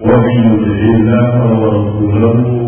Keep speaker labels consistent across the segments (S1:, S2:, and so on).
S1: ومن يطع الله ورسوله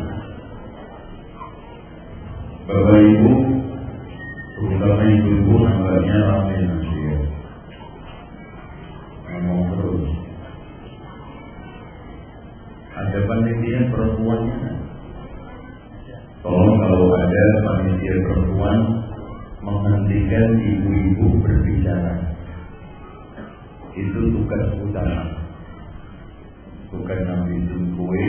S1: Bapak Ibu, terutama ibu-ibu nampaknya ramai nanti ya. Ngomong terus. Ada panitia perempuannya. Tolong kalau ada panitia perempuan menghentikan ibu-ibu berbicara. Itu tugas utama. Bukan ngambil kue,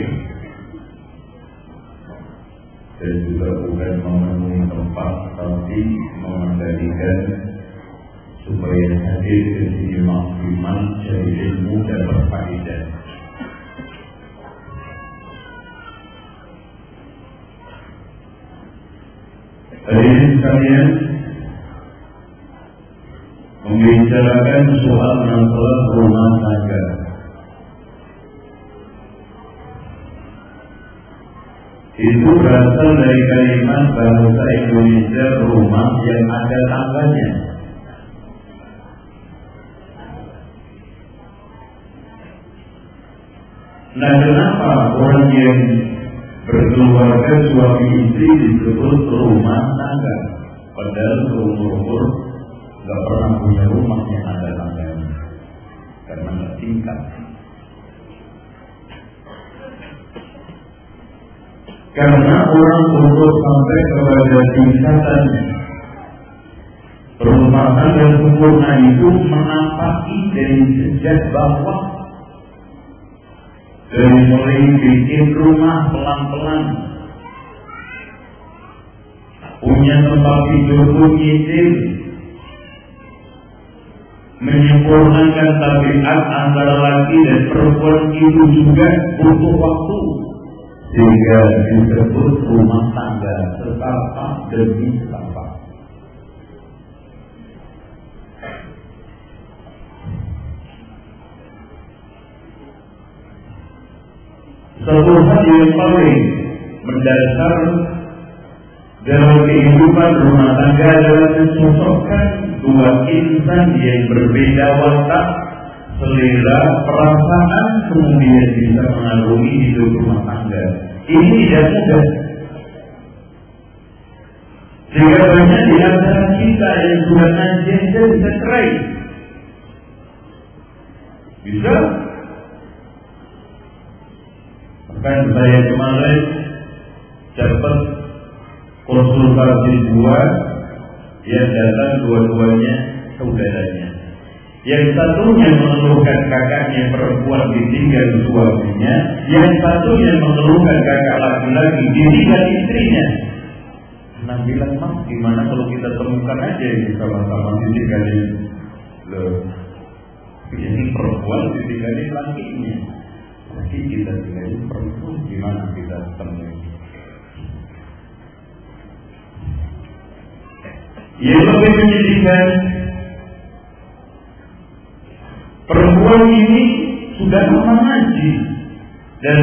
S1: dan juga bukan memenuhi tempat tapi mengendalikan supaya hadir sini maksimal dari ilmu dan berfaedah. Hadirin sekalian, membicarakan soal masalah rumah tangga. Itu berasal dari kalimat bahasa Indonesia rumah yang ada tangganya. Nah kenapa orang yang berkeluarga suami istri disebut rumah tangga? Padahal umur-umur nggak pernah punya rumah yang ada tangganya karena tingkat. Karena orang untuk sampai kepada tingkatan perumahan dan sempurna itu menapaki dari sejak bawah. Dari mulai bikin rumah pelan-pelan. Punya tempat tidur pun nyicil menyempurnakan tabiat antara laki dan perempuan itu juga butuh waktu sehingga disebut rumah tangga setapak demi setapak. Satu hal yang paling mendasar dalam kehidupan rumah tangga adalah mensosokkan dua insan yang berbeda watak, selera, perasaan, kemudian bisa mengarungi hidup rumah tangga. Ini tidak mudah. Sehingga banyak di antara kita yang sudah ngaji bisa cerai. Bisa. Bahkan saya kemarin dapat konsultasi dua yang datang dua-duanya saudaranya. Yang satunya mengeluhkan kakaknya perempuan ditinggal suaminya, yang satunya mengeluhkan kakak laki-laki ditinggal istrinya. Nah bilang mas gimana kalau kita temukan aja ini sama-sama ditinggalin? Loh ini perempuan ditinggalin lakinya. Laki kita tinggalin perempuan gimana kita temuin yang lebih menyedihkan perempuan ini sudah lama ngaji dan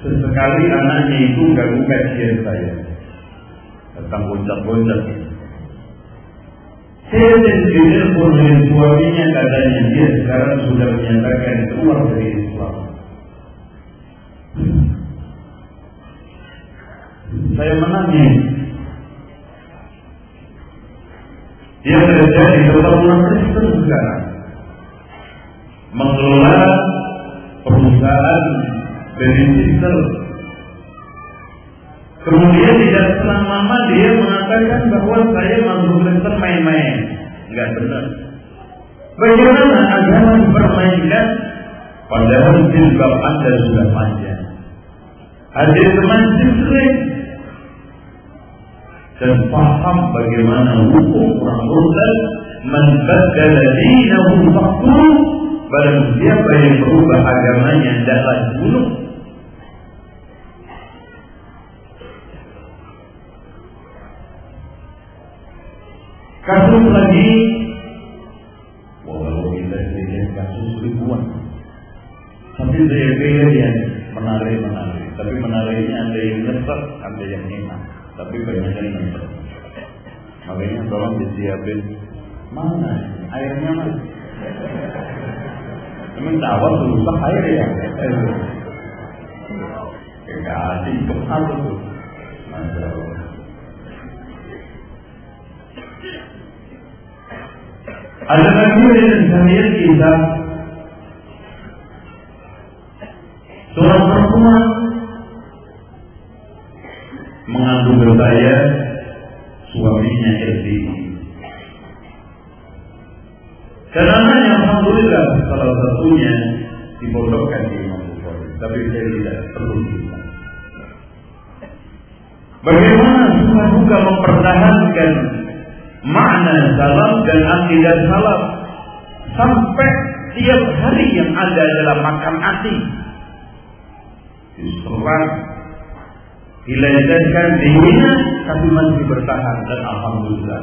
S1: sesekali anaknya itu ganggu kajian saya tentang goncat-goncat ini. Saya sendiri pun dengan suaminya katanya dia sekarang sudah menyatakan keluar dari Islam. Saya menangis. Dia kerja di tempat Kristen sekarang mengelola perusahaan babysitter Kemudian tidak selang lama dia mengatakan bahwa saya masuk Kristen main-main. Enggak benar. Bagaimana agama dipermainkan padahal jilbab Anda sudah panjang. Hadir masjid sering dan paham bagaimana hukum orang murtad man badala dinahu barang siapa yang berubah agamanya hendaklah dibunuh kasus lagi. Walau kita lihat kasus ribuan. Tapi saya pilih yang menarik menarik tapi menariknya ada yang nyesek ada yang enak tapi banyak yang nyesek makanya tolong disiapin. Mana? Airnya mana? Emang air ya? Tuh. Masya Allah. Ada lagi yang saya kita seorang perempuan mengandung berbahaya suaminya LDI dan anaknya Alhamdulillah salah satunya dipondokkan di Imam Bukhari. Tapi saya tidak perlu. Bagaimana susah juga mempertahankan makna salam dan akidah salam sampai tiap hari yang ada adalah makan hati diserang dilecehkan dihina tapi masih bertahan dan alhamdulillah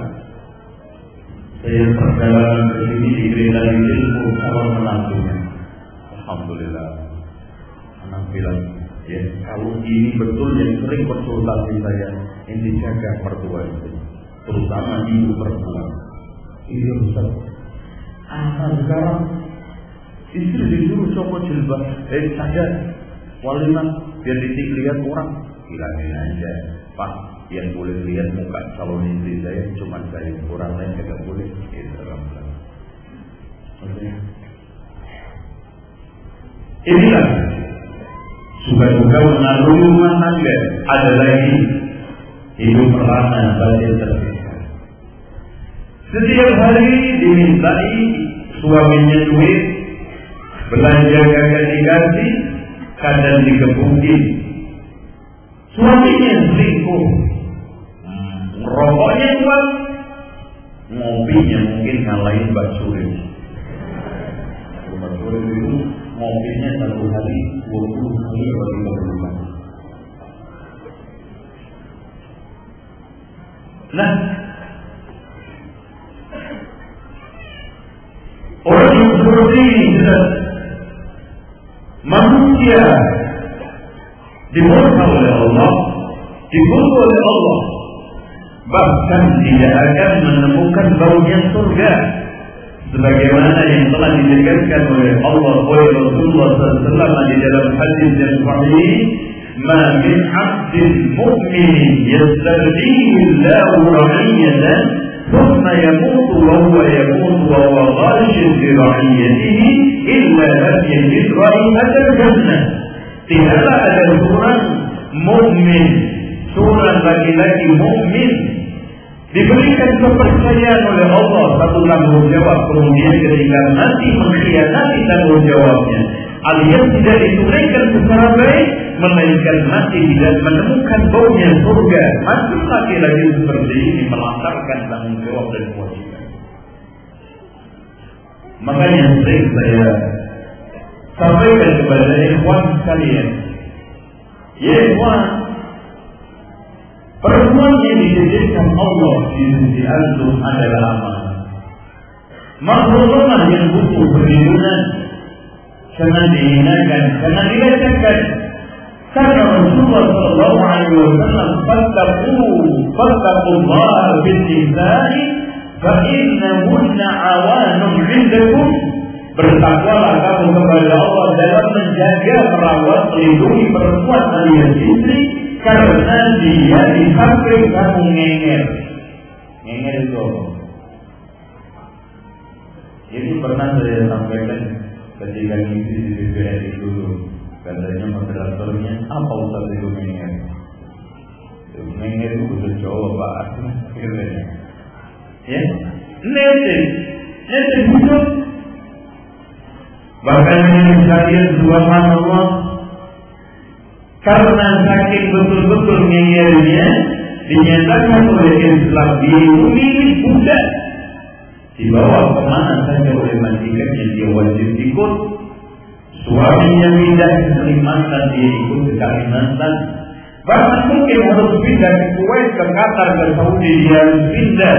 S1: saya perjalanan ke sini diberikan ilmu sama menantunya. Alhamdulillah. Anak bilang, ya kalau ini betul yang sering konsultasi saya, yang dijaga mertua itu, terutama ibu mertua. Ini Ustaz. Anak sekarang istri disuruh copot jilbab, eh saja walimah biar dilihat orang, hilangin aja, Pak yang boleh lihat muka calon istri saya cuma saya orang lain tidak boleh. Itu inilah. Suka-suka mengarungi rumah tangga ada lagi hidup merana batin tersisa setiap hari dimintai suaminya duit belanja kagak dikasih kadang dikebukin. Suaminya selingkuh Rokoknya kuat, ngopinya mungkin ngalahin Mbak Suri. Mbak itu ngopinya satu hari 20 kali atau 30 kali. Nah, orang yang seperti ini manusia dimurka oleh Allah, dibunuh oleh Allah, bahkan tidak akan menemukan baunya surga sebagaimana yang telah ditegaskan oleh Allah oleh Rasulullah SAW di dalam hadis yang sahih ما من عبد مؤمن يستغنيه الله رعية ثم يموت وهو يموت وهو غاش برعيته إلا لم يجد رائحة الجنة Tidaklah ada seorang mukmin, seorang laki-laki mukmin Diberikan kepercayaan oleh Allah satu tanggung jawab kemudian ketika nanti mengkhianati tanggung jawabnya alias tidak ditunaikan secara baik melainkan mati tidak menemukan baunya surga masih lagi-lagi seperti ini melantarkan tanggung jawab dan kewajiban. Makanya sering saya sampaikan kepada ikhwan sekalian ya ikhwan Perempuan yang dijadikan Allah di sisi antum adalah amal. Makhluklah yang butuh perlindungan. Jangan dihinakan, jangan dilecehkan. Karena Rasulullah Sallallahu Alaihi Wasallam fattaku, fattakullah bin nisa'i, fa'innahunna awanun indakum. Bertakwalah kamu kepada Allah dalam menjaga, merawat, melindungi perempuan alias istri karena dia di samping kamu ngenger. Ngenger itu Ini pernah saya sampaikan ketika ngisi di BBRI dulu. Katanya moderatornya, apa Ustaz itu ngenger? Ngengel itu bahasa Jawa Pak. Ya, netes, netes hidup. Bahkan yang saya subhanallah karena saking betul-betul ngenyelnya dinyatakan oleh Islam dimilih budak. Dibawa ke mana saja oleh majikan yang dia wajib ikut? Suaminya pindah ke Kalimantan dia ikut ke Kalimantan bahkan mungkin harus pindah ke Kuwait ke Qatar ke Saudi dia pindah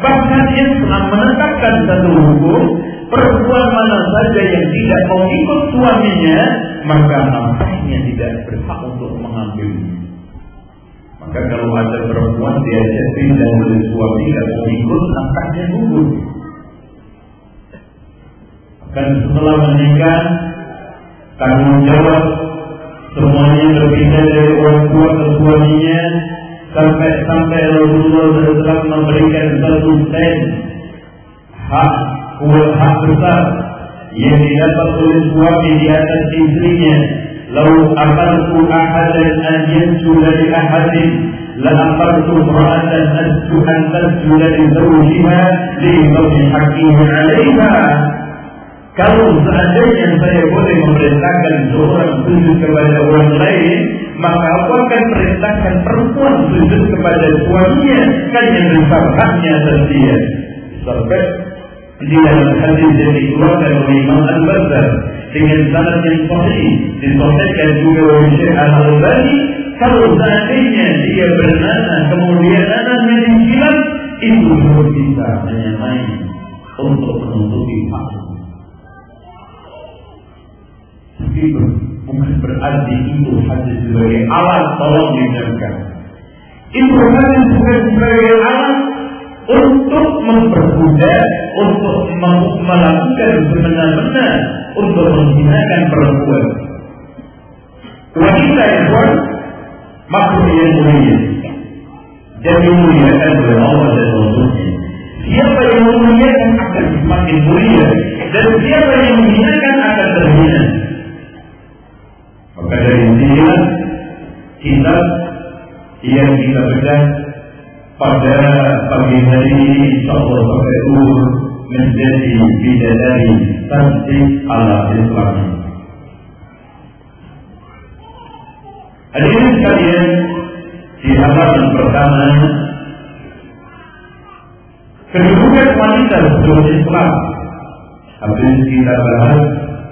S1: bahkan Islam menetapkan satu hukum perempuan mana saja yang tidak mau ikut suaminya maka nafkahnya tidak berhak untuk mengambilnya. Maka kalau ada perempuan diajak pindah oleh suami dan mau ikut nafkahnya gugur dan setelah menikah tanggung jawab semuanya berpindah dari orang tua ke suaminya sampai sampai Rasulullah SAW memberikan satu sen hak hak besar yang didapat oleh suami di atas istrinya. Lau akaltu ahadan an yansula li ahadin la akaltu ra'atan an tasjula li zawjiha li 'alayha kalau seandainya saya boleh memerintahkan seorang sujud kepada orang lain, maka aku akan perintahkan perempuan sujud kepada suaminya, kan yang besar haknya atas dia. Sampai di dalam hadis yang dikeluarkan oleh Imam Al-Bazar dengan sanad yang sahih disahihkan juga oleh Syekh Al-Albani kalau seandainya dia bernana kemudian anaknya disilat itu harus bisa menyamai untuk menutupi hak Tapi bukan berarti itu hadis sebagai alat tolong didengarkan. Itu bukan sebagai alat untuk mempermudah, untuk melakukan benar-benar untuk menghinakan perempuan. Wanita kuat, makhluk yang mulia. Dan dimuliakan oleh Allah dan Rasulnya. Siapa yang memuliakan akan semakin mulia. Dan siapa yang menghinakan akan terhina. Maka dari sinilah kita yang kita bedah pada pagi hari ini insya Allah sampai umur menjadi bidadari tasdik ala Islam. Hadirin sekalian di halaman pertama kedudukan wanita sebelum Islam habis kita bahas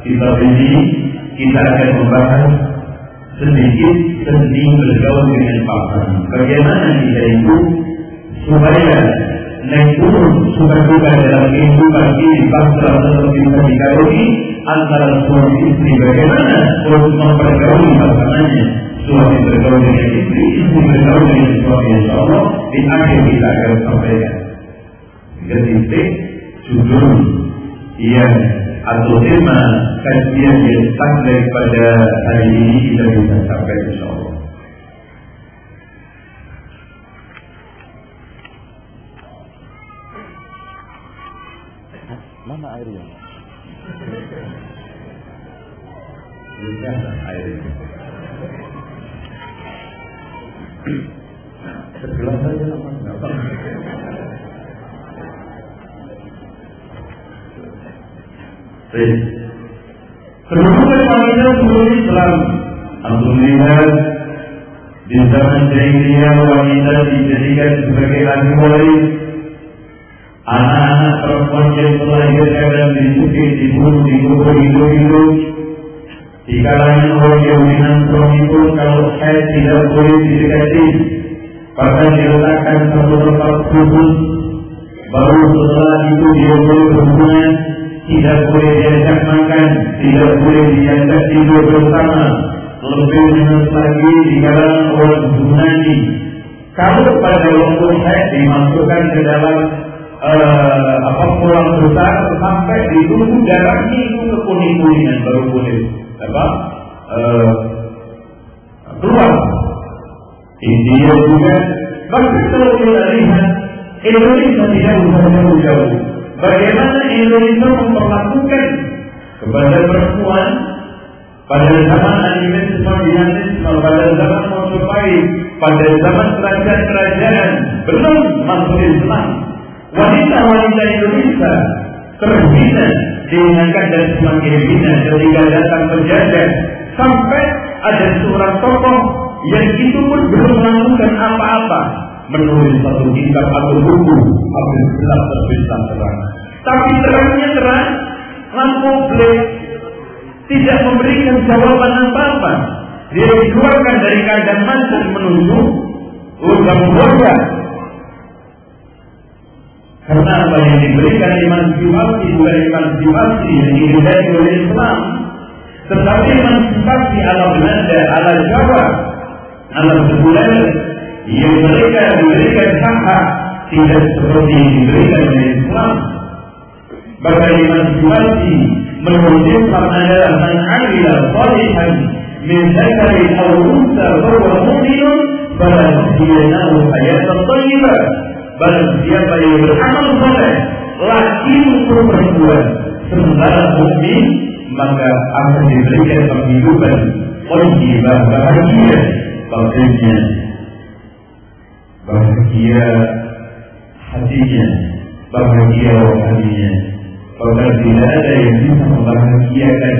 S1: kita ini kita akan membahas sedikit tentang bergaul dengan pasangan. Bagaimana kita itu? Supaya naik turun suka duka dalam kehidupan ini bangsa seperti ketika ini antara suami istri. Bagaimana untuk mempergauli pasangannya suami bergaul dengan istri istri bergaul dengan suami insya Allah di akhir kita akan sampaikan. Ketika judul yang atau tema kajian yang tak daripada hari ini kita bisa sampai insya Allah.
S2: Mana airnya?
S1: Bisa airnya. Segelas saja apa? Gampang. Baik. Termasuk kepada seluruh Islam. Alhamdulillah di zaman jahiliyah wanita dijadikan sebagai ahli Anak-anak perempuan yang melahirkan dan disuki, dibunuh, dikubur, hidup-hidup. Di kalangan orang yang minum pun kalau saya tidak boleh didekati, bahkan diletakkan satu tempat khusus, baru setelah itu dia boleh berhubungan tidak boleh diajak makan, tidak boleh diajak tidur bersama, lebih minus lagi di kalangan orang Yunani. Kalau pada waktu saya dimasukkan ke dalam uh, apa pulang besar sampai ditunggu darahnya itu ke kuning kuningan baru boleh apa uh, keluar. India juga, bahkan kalau kita lihat Indonesia tidak jauh-jauh bagaimana Indonesia memperlakukan kepada perempuan pada zaman animisme dinamisme pada zaman Majapahit pada zaman kerajaan-kerajaan belum masuk Islam, wanita-wanita Indonesia terbina diingatkan dan semakin bina ketika datang penjajah. Sampai ada seorang tokoh yang itu pun belum melakukan apa-apa menulis satu kitab atau buku habis gelap terbintang terang. Tapi terangnya terang lampu black tidak memberikan jawaban apa-apa. Dia dikeluarkan dari keadaan mantan menuju lubang boga karena apa yang diberikan emansipasi bukan emansipasi yang diberikan oleh Islam tetapi emansipasi ala Belanda, ala Jawa, ala sebulan yang mereka diberikan hak tidak seperti yang diberikan oleh Islam. Bahkan emansipasi Islam adalah man amila salihan min zakari aw unsa bahwa mu'minun fala nuhyiyanahu hayatan thayyibah. Barang siapa yang beramal soleh, laki maupun perempuan, sementara mukmin maka akan diberikan penghidupan thayyibah bahagia batinnya bahagia hatinya bahagia rohaninya bahwa tidak ada yang bisa membahagiakan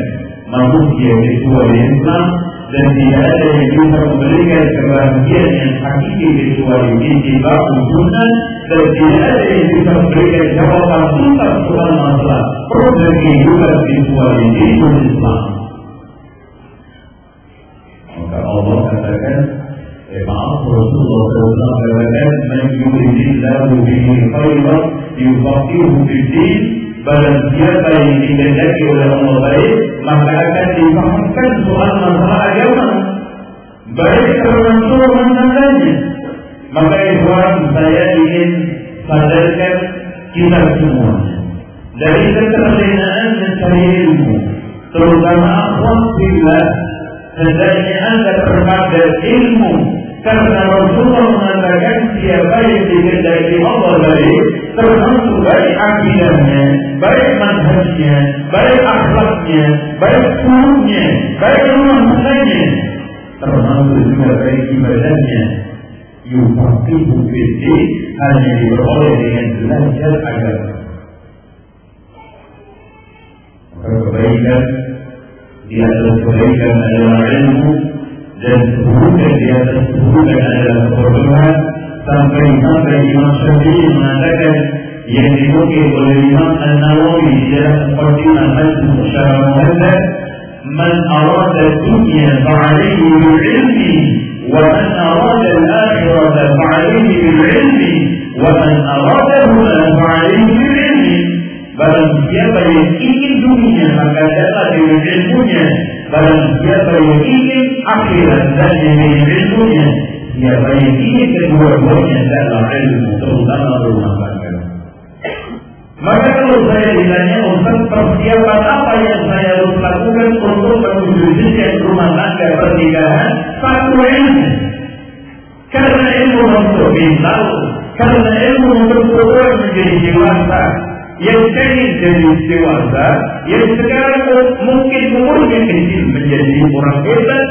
S1: manusia kecuali Islam dan tidak ada yang bisa memberikan kebahagiaan yang hakiki kecuali itibau sunnah dan tidak ada yang bisa memberikan jawaban tuntas soal masalah problem kehidupan kecuali Islam. Maka Allah katakan Eh, maaf Rasulullah SAW katakan Man yuridillahu bihi khairan yufaqihu fiddin Barang siapa yang dikehendaki oleh Allah baik Maka akan difahamkan soal masalah agama Baik termasuk masalahnya Maka ikhwan saya ingin sadarkan kita semua Dari keterlenaan mencari ilmu Terutama akhwat bila Hendaknya anda terpada ilmu karena Rasulullah mengatakan siapa yang dikehendaki Allah baik termasuk baik akidahnya, baik manhajnya, baik akhlaknya, baik suluknya, baik rumah tangganya, termasuk juga baik ibadahnya. Yufaqihu fiddin hanya diperoleh dengan belajar agama. Maka kebaikan di atas kebaikan adalah ilmu dan keburukan di atas keburukan adalah kebodohan sampai-sampai Imam Syafi'i mengatakan yang dinukil oleh Imam An-Nawawi di dalam seperti Al-Hajj secara muhadzab man arada dunya fa'alaihi bil-ilmi wa man arada al-akhirata fa'alaihi bil-ilmi wa man aradahuma fa'alaihi bil-ilmi Barang siapa yang ingin dunia maka datang dengan ilmunya Barang ingin akhirat dan dengan ilmunya. Yang ingin kedua-duanya dalam ilmu terutama rumah tangga. Maka kalau saya ditanya Ustaz persiapan apa yang saya harus lakukan untuk mewujudkan rumah tangga pernikahan? Satu ilmu. Karena ilmu untuk mental Karena ilmu untuk orang menjadi dewasa yang ingin jadi dewasa, yang sekarang mungkin umurnya kecil menjadi orang hebat,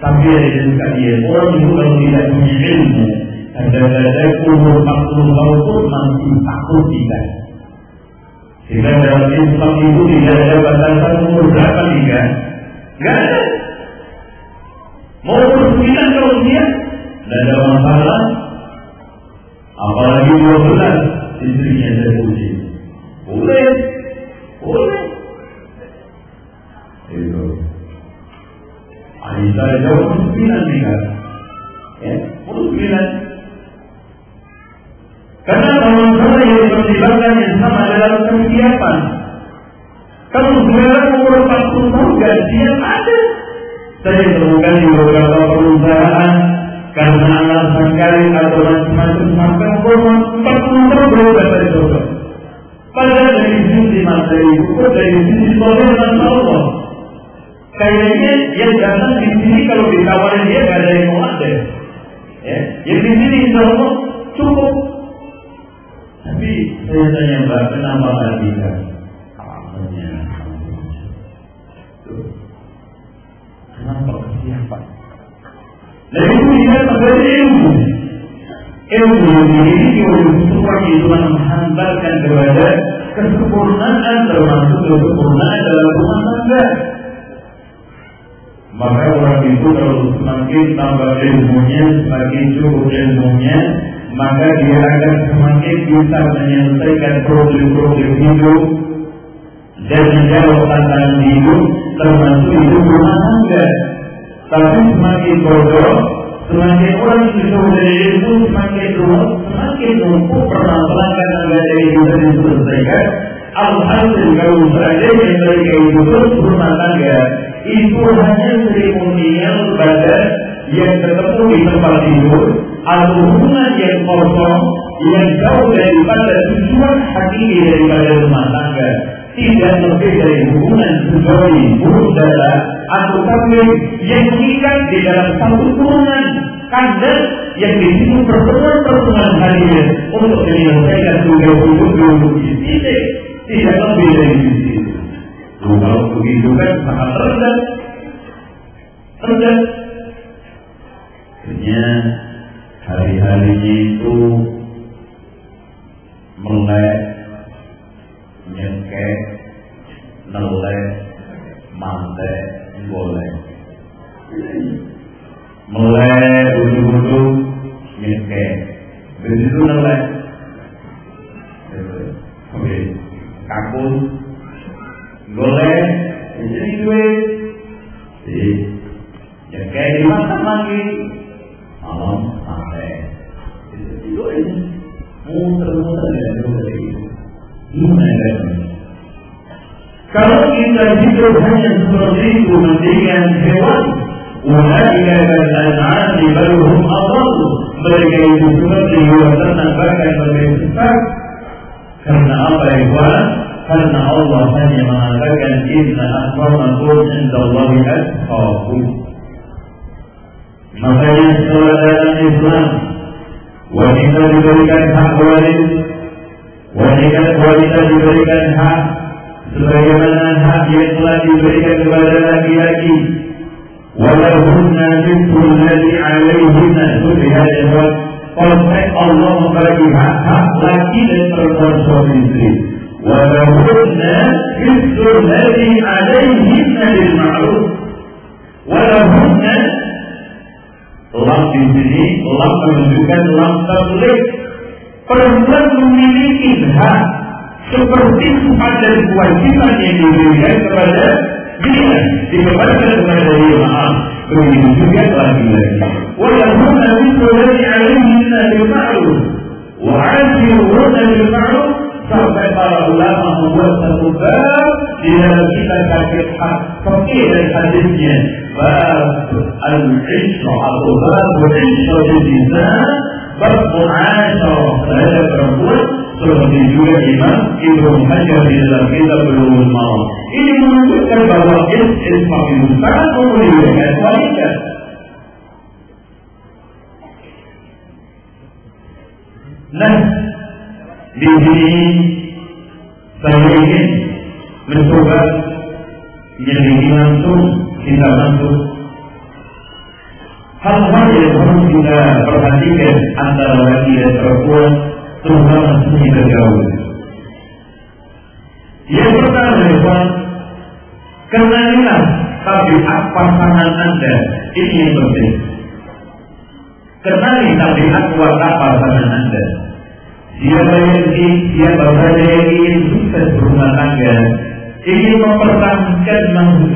S1: tapi ada juga dia orang itu kalau tidak punya ilmu, kadang-kadang umur 40 tahun pun masih takut tidak. Sehingga dalam Islam itu tidak ada batasan umur berapa tiga, nggak ada. Mau umur kalau dia, tidak ada masalah. Apalagi dua belas istrinya terpuji. Boleh, boleh. Itu. Aisyah jauh sembilan nikah. Ya, sembilan. Karena masalah yang dipertimbangkan Islam adalah persiapan. Kalau sekarang umur 40 tahun gajian ada. Saya temukan di beberapa perusahaan karena alasan kali atau macam-macam maka umur 40 tahun baru dapat jodoh. Padahal dari sisi materi itu dari sisi soleh dan Allah. Kayaknya yang datang di sini kalau ditawarin dia gak ada yang mau ada. Ya, yang di sini insya Allah cukup. Tapi saya tanya mbak, kenapa nggak kenapa kesiapan? Itu bisa terjadi berilmu. Ilmu yang dimiliki oleh seseorang itu menghantarkan kepada kesempurnaan termasuk kesempurnaan dalam rumah tangga. Maka orang itu kalau semakin tambah ilmunya, semakin cukup ilmunya, maka dia akan semakin bisa menyelesaikan problem-problem hidup dan menjawab tantangan hidup termasuk hidup rumah tangga. Tapi semakin bodoh, semakin orang disuruh dari ilmu, semakin rumah, semakin numpuk permasalahan tangga dari hidup diselesaikan. Alhasil kalau seandainya mereka itu terus tangga, itu hanya seremonial pada yang ketemu di tempat tidur atau hubungan yang kosong yang jauh daripada tujuan hakiki daripada rumah tangga tidak lebih dari hubungan buruk darah atau kafir yang mengikat di dalam satu turunan kandang yang di situ pertemuan-pertemuan hadir untuk menyelesaikan tugas hidup di titik tidak lebih dari itu. Kalau begitu kan sangat rendah, rendah Akhirnya hari-harinya itu melek, nyengkek, nelek, mantek, boleh. Melek, ujung-ujung, nyengkek. Begitu nelek. Oke, kakun, golek, jadi duit. Jadi, nyengkek dimakan lagi, malam sampai itu aja muter-muter ya dari gimana kalau kita hidup hanya seperti itu mendingan hewan Ulaika kal-an'ami bal hum adall. Mereka itu seperti hewan bahkan lebih besar. Karena apa ikhwan? Karena Allah hanya mengatakan inna akramakum indallahi atqakum. Makanya setelah dalam Islam wanita diberikan hak walid, wanita wanita diberikan hak sebagaimana hak yang telah diberikan kepada laki-laki. Walahunna mithlu alladhi alaihinna seperti hadis Konteks Allah membagi hak-hak laki dan perempuan suami istri. Walahunna mithlu alladhi alaihinna bil ma'ruf. Walahunna Lam di sini, lam menunjukkan lam tablik. Perempuan memiliki hak hak dan kewajiban yang diberikan kepada dia, dikepada kepada dia maaf. Begitu juga laki-laki. Walaupun Nabi Sallallahu Alaihi Wasallam وعاشرون بالمعروف sampai para ulama membuat satu bab di dalam kita sakit hak fakir dan hadisnya bab al-isra atau bab al-isra di zina bab mu'asyarah terhadap perempuan seperti juga Imam Ibnu Hajar di dalam kitab Bulughul Maram. Ini menunjukkan bahwa Islam itu sangat memuliakan wanita. Nah, di sini saya ingin mencoba menyelidiki langsung kita langsung hal-hal yang harus kita perhatikan antara laki dan perempuan terutama seni bergaul. Yang pertama adalah kenalilah tabiat pasangan anda ini yang penting. Kenali tabiat watak pasangan anda. Siapa yang ingin, siapa saja yang ingin sukses berumah tangga, ingin mempertahankan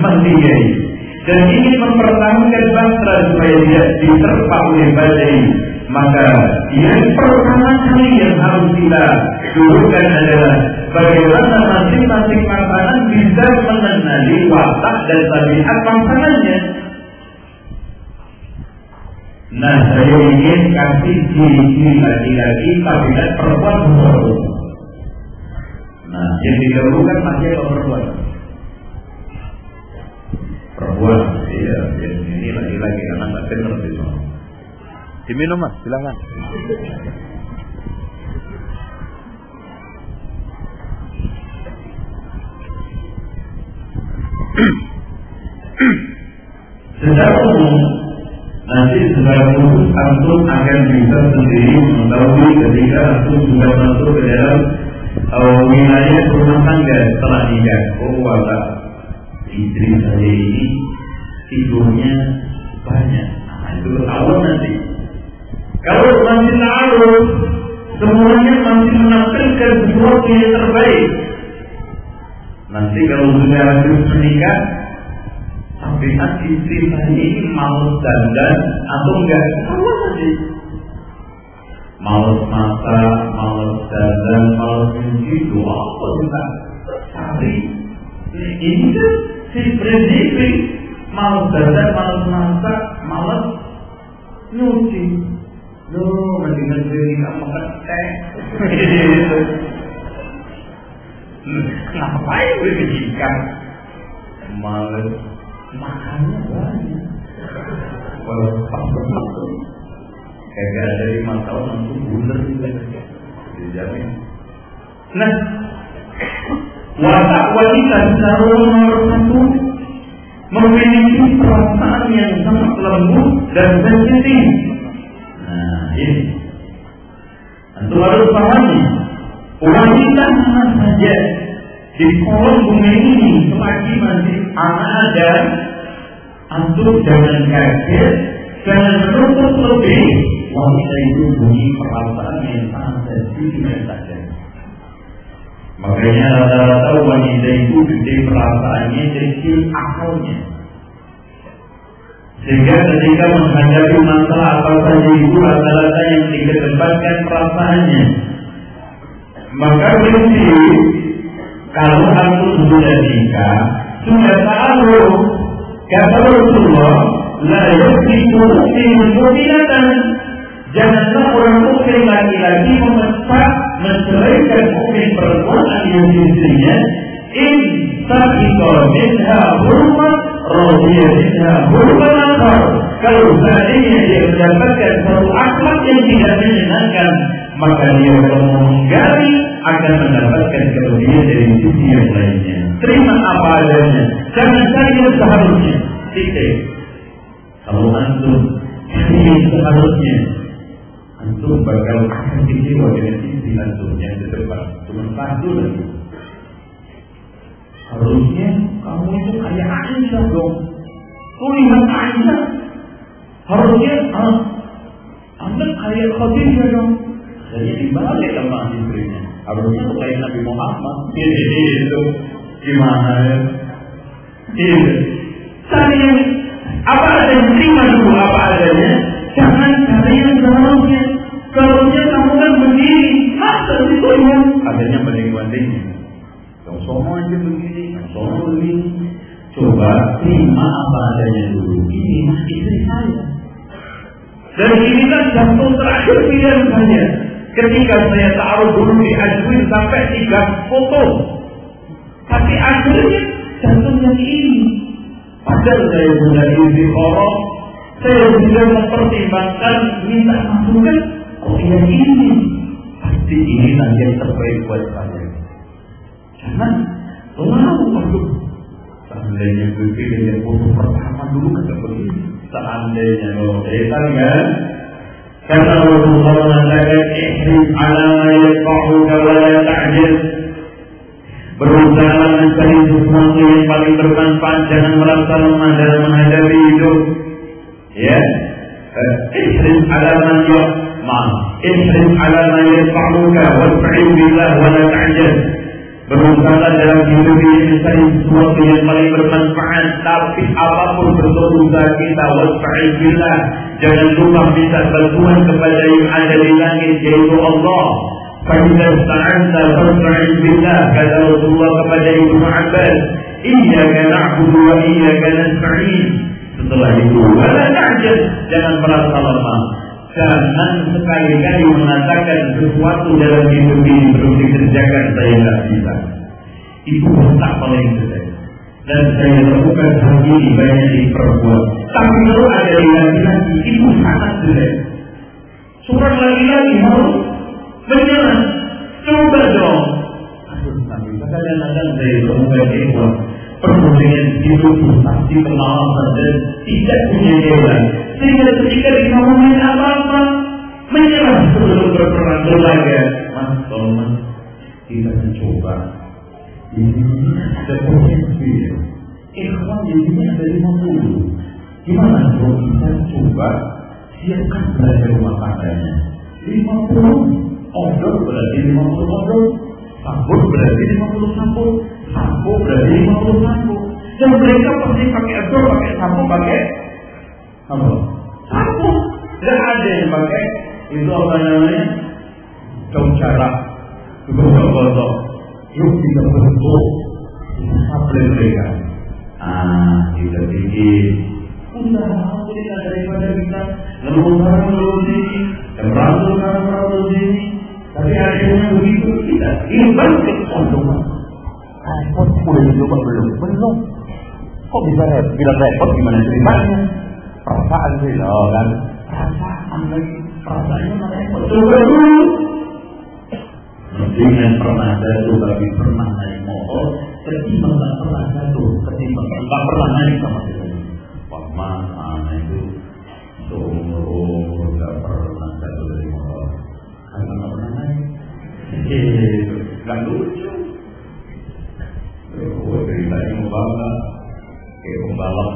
S1: mandiri dan ingin mempertahankan bangsa supaya dia diterpa oleh badai, maka yang pertama kali yang harus kita dulukan adalah bagaimana masing-masing pasangan bisa mengenali watak dan tabiat pasangannya. Nah, saya ingin kasih ciri-ciri laki-laki tabiat perempuan nomor Nah, yang didahulukan masih apa perempuan? Perempuan, iya. Ini laki-laki karena nggak benar itu.
S2: Diminum mas, silakan.
S1: Secara umum, Nanti setelah khusus antum akan bisa sendiri mengetahui ketika antum sudah masuk ke dalam uh, wilayah rumah tangga setelah nikah. Oh wala, istri saya ini tidurnya banyak. Nah, itu ketahuan nanti. Kalau masih taruh, semuanya masih menampilkan sesuatu yang terbaik. Nanti kalau sudah harus menikah, sampai nanti saya ini mau dandan atau enggak, tahu saja. Males masak, males dandan, males nyuci, doa apa kita? Cari. Ini kan si prinsip males dandan, males masak, males nyuci. Loh, mendingan beli kamu teh. Ngapain gue kejikan? Males makannya banyak. Kalau pas masuk, kagak ada lima tahun langsung bunder juga. Dijamin. Nah, watak wanita secara nomor satu memiliki perasaan yang sangat lembut dan sensitif. Nah, ini. Antum harus pahami wanita mana saja. Di kolom bumi ini selagi masih ada. Antum jangan kaget jangan menuntut lebih. Wanita itu punya perasaan yang sangat sensitif saja makanya rata-rata wanita itu gede perasaannya kecil akalnya sehingga ketika menghadapi masalah apa saja itu rata-rata yang dikedepankan perasaannya. Maka prinsip kalau aku sudah nikah sudah tahu kata Rasulullah la yusriku mu'min mu'minatan janganlah orang mukmin laki-laki memecat menceraikan mukmin perempuan yang istrinya in sakito minha minha hurmat akhar kalau seandainya dia mendapatkan satu akhlak yang tidak menyenangkan maka dia akan menggali akan mendapatkan kelebihan dari sisi yang lainnya. Terima apa adanya. Jangan cari yang seharusnya. Titik. Kalau antum cari yang seharusnya, antum bakal akan kecewa dengan sisi antum yang di depan. Cuma satu lagi. Harusnya kamu itu kayak Aisyah dong. Kau lihat Aisyah. Harusnya ah, anda kayak Khadijah dong. Jadi dibalik sama istrinya. Harusnya tuh kayak Nabi Muhammad. Ini itu gimana ya? Ini cari yang apa ada yang terima dulu apa adanya. Jangan cari yang seharusnya. Seharusnya kamu kan begini. Masa itu ya? Adanya banding-bandingnya. Yang somo aja begini, begini. Coba terima apa adanya dulu. Ini istri saya. Dan ini kan jantung terakhir pilihan saya. Ketika saya taruh dulu di Azwin sampai tiga foto. Tapi akhirnya jantung yang ini. Padahal saya sudah istiqoroh. Saya sudah mempertimbangkan minta masukan. Oh yang ini. Pasti ini nanti yang terbaik buat saya. Jangan lalu aduh. Seandainya berpilih yang foto pertama dulu kata begini. Seandainya loh. Eh kan? Kata Rasulullah mengatakan ihrim ala ma yaqa'uka wa la ta'jil. Berusaha mencari sesuatu yang paling bermanfaat jangan merasa lemah dalam menghadapi hidup. Ya. Ihrim ala ma yaqa'uka ihrim ala ma yaqa'uka wasta'in billah wa ta'jil. Berusaha dalam hidup ini mencari sesuatu yang paling bermanfaat. Tapi apa pun bentuk usaha kita Wasta'in billah. Jangan lupa minta bantuan kepada yang ada di langit Yaitu Allah. Faidah sta'anta fasta'in billah. Kata Rasulullah kepada Ibnu Abbas Iyaka na'budu wa iyaka nasta'in. Setelah itu Wala Jangan merasa lemah Jangan sekali-kali mengatakan sesuatu dalam hidup ini belum dikerjakan saya tidak bisa. Itu tak paling sedang. Dan saya lakukan hal ini banyak di perempuan. Tapi kalau ada laki-laki itu sangat jelek. Seorang laki-laki harus menyerah. Coba dong. Aduh, tapi kadang-kadang saya lakukan itu perbedaan hidup pasti pengalaman dan tidak punya jalan. Sehingga ketika ngomongin apa-apa menyerah sebelum berperan berlaga. Mas, tolong kita mencoba. Ini ada potensi. Ikhwan jadinya ada 50. Gimana kalau kita coba siapkan belajar rumah tangganya? 50 odol berarti 50 odol. Sabun berarti 50 sabun. Sampo berarti 50 sampo. Dan mereka pasti pakai odol, pakai sampo, pakai apa? Sampo. Dan ada yang pakai itu apa namanya? Daun jarak. Gosok-gosok. Yuk kita bentuk. Sampai mereka. Ah, kita bikin. Udah, alhamdulillah daripada kita ngeluh sana ngeluh sini, dan merantau sana merantau sini. Tapi akhirnya begitu kita ini balik keuntungan. Repot udah dicoba belum? Belum. Kok bisa repot? Bilang repot gimana ceritanya? Perasaan sih, oh kan? Perasaan lagi, perasaannya mana repot? Coba dulu. Dengan pernah jatuh tapi pernah naik motor, ketimbang tak pernah jatuh, ketimbang tak pernah naik sama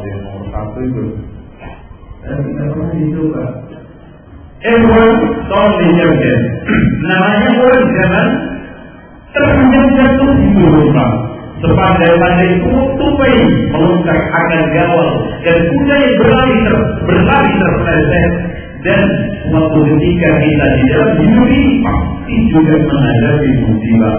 S1: yang nomor satu itu. Dan tidak pernah dicoba. Everyone don't dijaga. Namanya orang jangan terhadap jatuh di rumah. Sepandai-pandai tupai meluncak akan gawal dan kuda yang berlari ter, berlari terpeleset dan suatu ketika kita di dalam hidup ini pasti juga menghadapi musibah.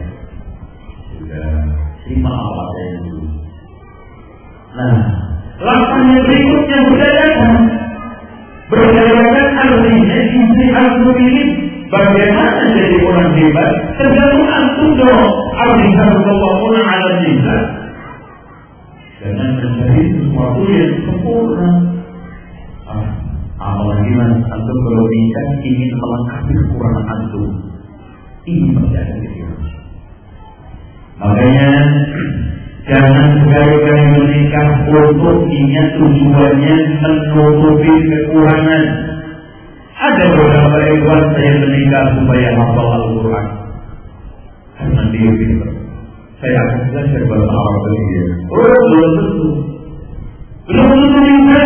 S1: awal itu. Nah, langkah yang berikutnya berdayakan. Berdayakan artinya istri antum ini bagaimana jadi orang hebat tergantung antum dong. Artinya Allah ala nisa. Jangan mencari sesuatu yang sempurna. Ah, apalagi antum kalau ingin melengkapi kekurangan antum. Ini pasti ada di Makanya jangan sekali-kali menikah untuk ingat tujuannya menutupi kekurangan. Ada beberapa ikhwan saya menikah supaya hafal Al-Quran. Karena dia. Saya akan belajar bahasa Arab dari dia. Oh, belum tentu. Belum tentu bisa.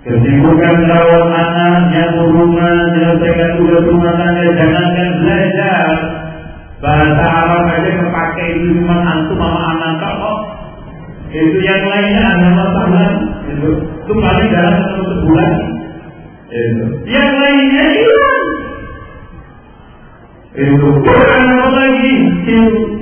S1: Kesibukan rawat anak, nyapu rumah, menyelesaikan tugas rumah tangga, jangankan belajar. Bahasa Arab aja kepake itu cuma antum sama anak kok. Itu yang lainnya ada masalah. Itu, itu paling dalam satu sebulan. Itu. Yang lainnya hilang. Itu apa lagi? Itu.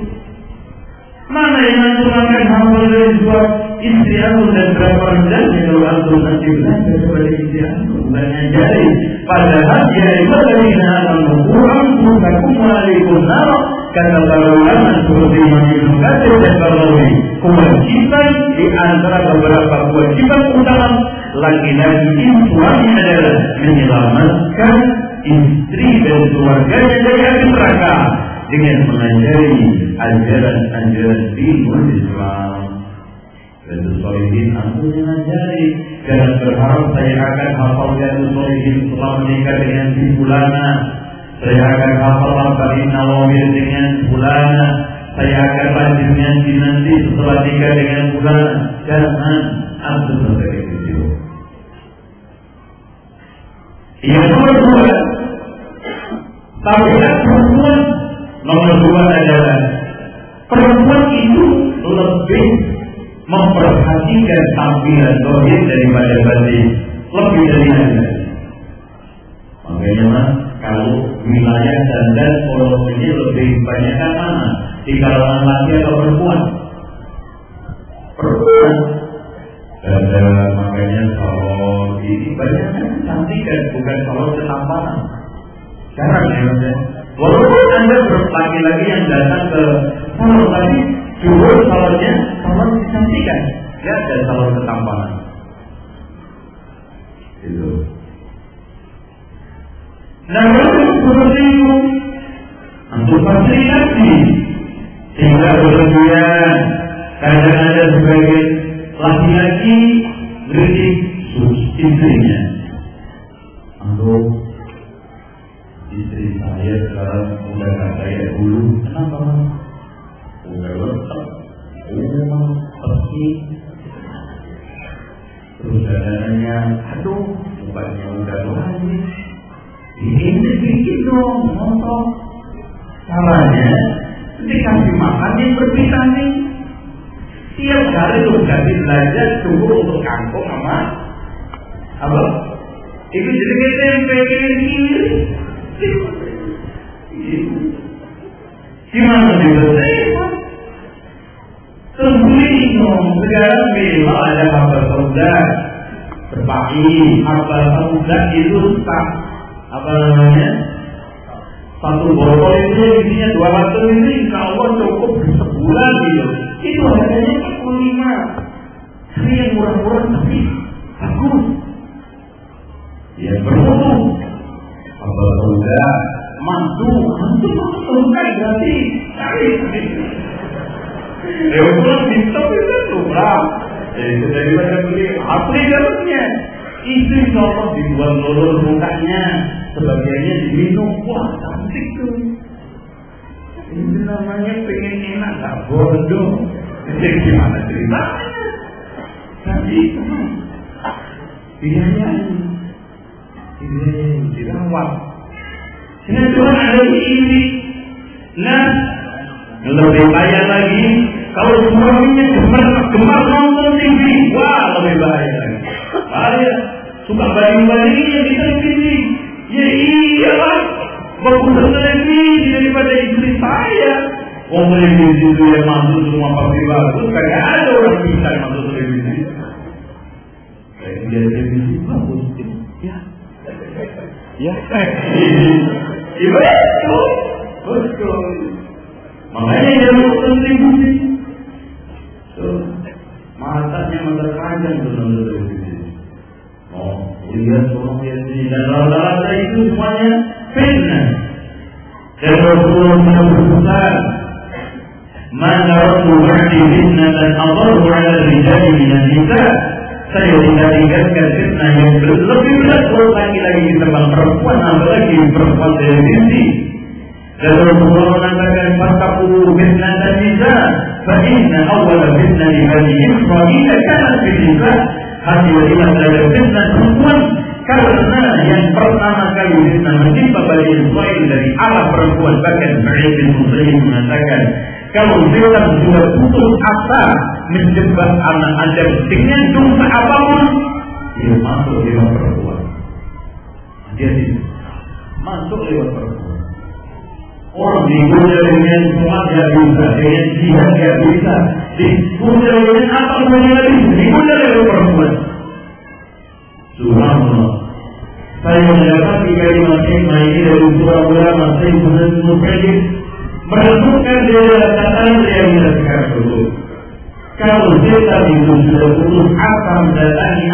S1: Mana yang antum hafal dari sebuah istri antum dan berapa rendahnya kalau antum nanti belajar kepada istri antum dan ngajari. Padahal dia itu dari alam Quran bukakum alaikum nar kata para ulama seperti Imam Ibnu Katsir dan Barawi kewajiban di antara beberapa kewajiban utama laki-laki itu suami adalah menyelamatkan istri dan keluarganya dari api neraka dengan mengajari ajaran-ajaran dinul Islam. Dan Solihin aku mengajari Jangan berharap saya akan hafal Yaitu Solihin setelah menikah dengan si Bulana Saya akan hafal Al-Qarin Nawawir dengan Bulana Saya akan lanjut ngaji nanti setelah nikah dengan Bulana Jangan Aku sebagai itu Yang nomor dua Tabiat perempuan Nomor dua adalah Perempuan itu lebih memperhatikan tampilan dohir daripada batin lebih dari anda. Makanya mas, kalau wilayah dan polos ini lebih banyak mana? Di kalangan laki atau perempuan? Perempuan. Dan maka makanya salon ini banyak kan cantik kan bukan salon ketampanan jarang ya mas ya walaupun anda laki-laki yang datang ke salon tapi dulu salonnya salon kecantikan ya ada salon ketampanan itu. Nah kalau seperti itu untuk fasilitasi sehingga berlebihan. Kadang ada sebagai laki-laki kritik istrinya untuk istri saya sekarang udah gak kayak dulu kenapa udah letak udah pergi. Terus dadanya aduh mukanya udah lagi ini sedikit dong motor. Caranya dikasih makan yang bervitamin tiap hari tuh ganti belajar tunggu untuk kangkung sama apa? Itu jadi tempe kiri gimana dibersihkan Terbeli dong, sekarang bila ada kabar saudara Berpahi, kabar saudara itu tak Apa namanya Satu botol itu isinya dua ratus ini Insya Allah cukup sebulan gitu. Itu harganya 45 Ini yang murah-murah tapi bagus. Ya bermutu Apa saudara Mantu, mantu, mantu, berarti Cari, Ya udah bisa bisa murah. Jadi dari mana beli asli dalamnya. Istri sama dibuat lulur mukanya, sebagiannya diminum. Wah cantik tuh. Ini namanya pengen enak tak bodoh. Jadi gimana ceritanya? Tadi pilihannya ini dirawat. Cuma ada ini. Nah, lebih bahaya lagi kalau suaminya gemar gemar nonton TV, wah lebih bahaya lagi. Bahaya. Suka banding-bandingnya di TV. Ya iyalah, bagus televisi daripada istri saya. Oh televisi itu yang masuk semua pasti bagus, kagak ada orang bisa yang masuk televisi. Kayak dia televisi bagus, ya. Ya. Iya betul, betul. Makanya dia mau kontribusi. Tuh, matanya mata keranjang tuh nonton Oh, lihat orang yang ini dan rata-rata itu semuanya fitnah. Dan Rasulullah sudah berbesar. Mana Rasul berarti fitnah dan Allah ala rijal minan nisa. Saya tidak ingatkan fitnah yang lebih berat lagi-lagi di tempat perempuan, apalagi perempuan televisi. Dan Rasulullah mengatakan Fattaku fitnah dan nisa Fa'inna awal fitnah di Israel Kanat fil nisa Hati wajibah terhadap fitnah perempuan Karena yang pertama kali fitnah menimpa Bani Israel dari arah perempuan Bahkan bin Musayyib mengatakan Kalau fitnah sudah putus asa Menjebak anak Adam dengan dosa apa pun Dia masuk lewat perempuan Dia masuk lewat perempuan Orang digoda dengan sholat tidak bisa, dengan jihad tidak bisa, digoda dengan apa saja tidak bisa, digoda dengan perempuan. Subhanallah. Saya mendapati kalimat hikmah ini dari surah ulama saya mukaddim menentukan dia kata yang sekarang dulu. Kalau kita itu sudah putus asa mendatangi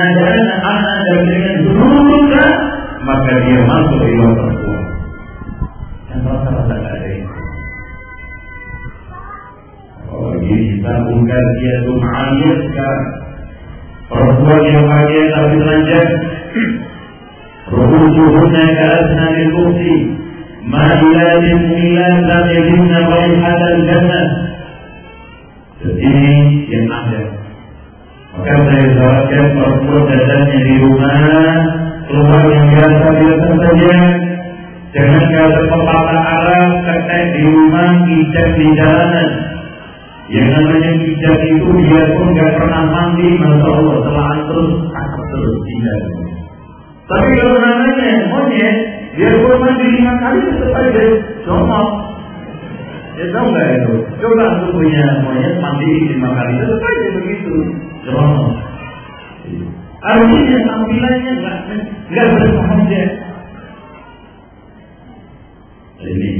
S1: anak dengan seluruh maka dia masuk di luar perempuan. Dan rasa-rasa tidak ada. Oh, ini kita bukan dia itu ma'aliyah sekarang. Perempuan yang bahagia tapi telanjang. Ruhusuhunna ka'asna lil-bukti. Ma'ilatin milan lam yajibna raihatan jannah. Ini yang ada. Maka saya sarankan perempuan datangnya di rumah, keluar yang biasa-biasa saja, Jangan kalau pepatah Arab terkait di rumah kijak di jalanan. Yang namanya kijak itu dia pun nggak pernah mandi, masya Allah telah terus cakep terus tidak. Tapi kalau namanya monyet, dia pun mandi lima kali tetap aja somok. Ya tahu nggak itu? Coba aku punya monyet mandi lima kali tetap aja begitu. Somok. Artinya tampilannya nggak nggak bersahaja. Ini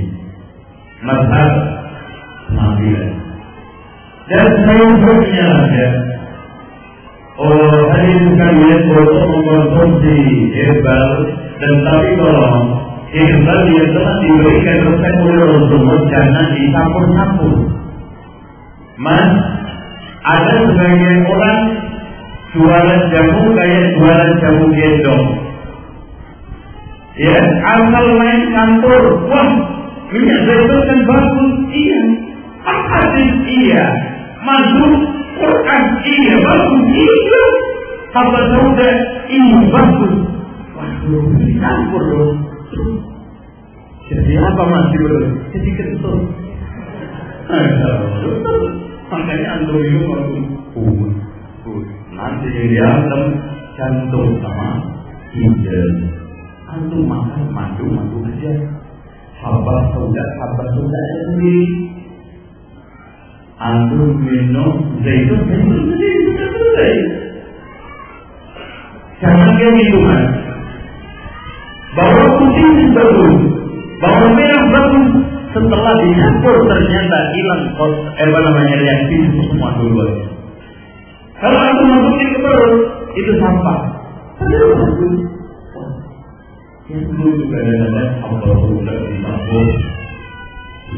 S1: mazhab penampilan. Dan punya ya. Oh, hari itu kalian untuk mengkonsumsi herbal dan tapi tolong herbal telah diberikan resep oleh Rasulullah jangan dicampur-campur. Mas, ada sebagian orang jualan jamu kayak jualan jamu gendong. Ya, asal main campur, wah, minyak zaitun kan bagus, iya. Hadis iya, masuk Quran iya bagus, iya. Kata sauda sendiri. Antum minum zaitun zaitun sendiri sudah dia minuman. Bawang putih bagus, bawang merah bagus. Setelah dicampur ternyata hilang eh, apa namanya reaksi semua dulu. Kalau aku masukin ke perut, itu sampah. Padahal bagus. Juga ada apa sudah ditabur. Setelah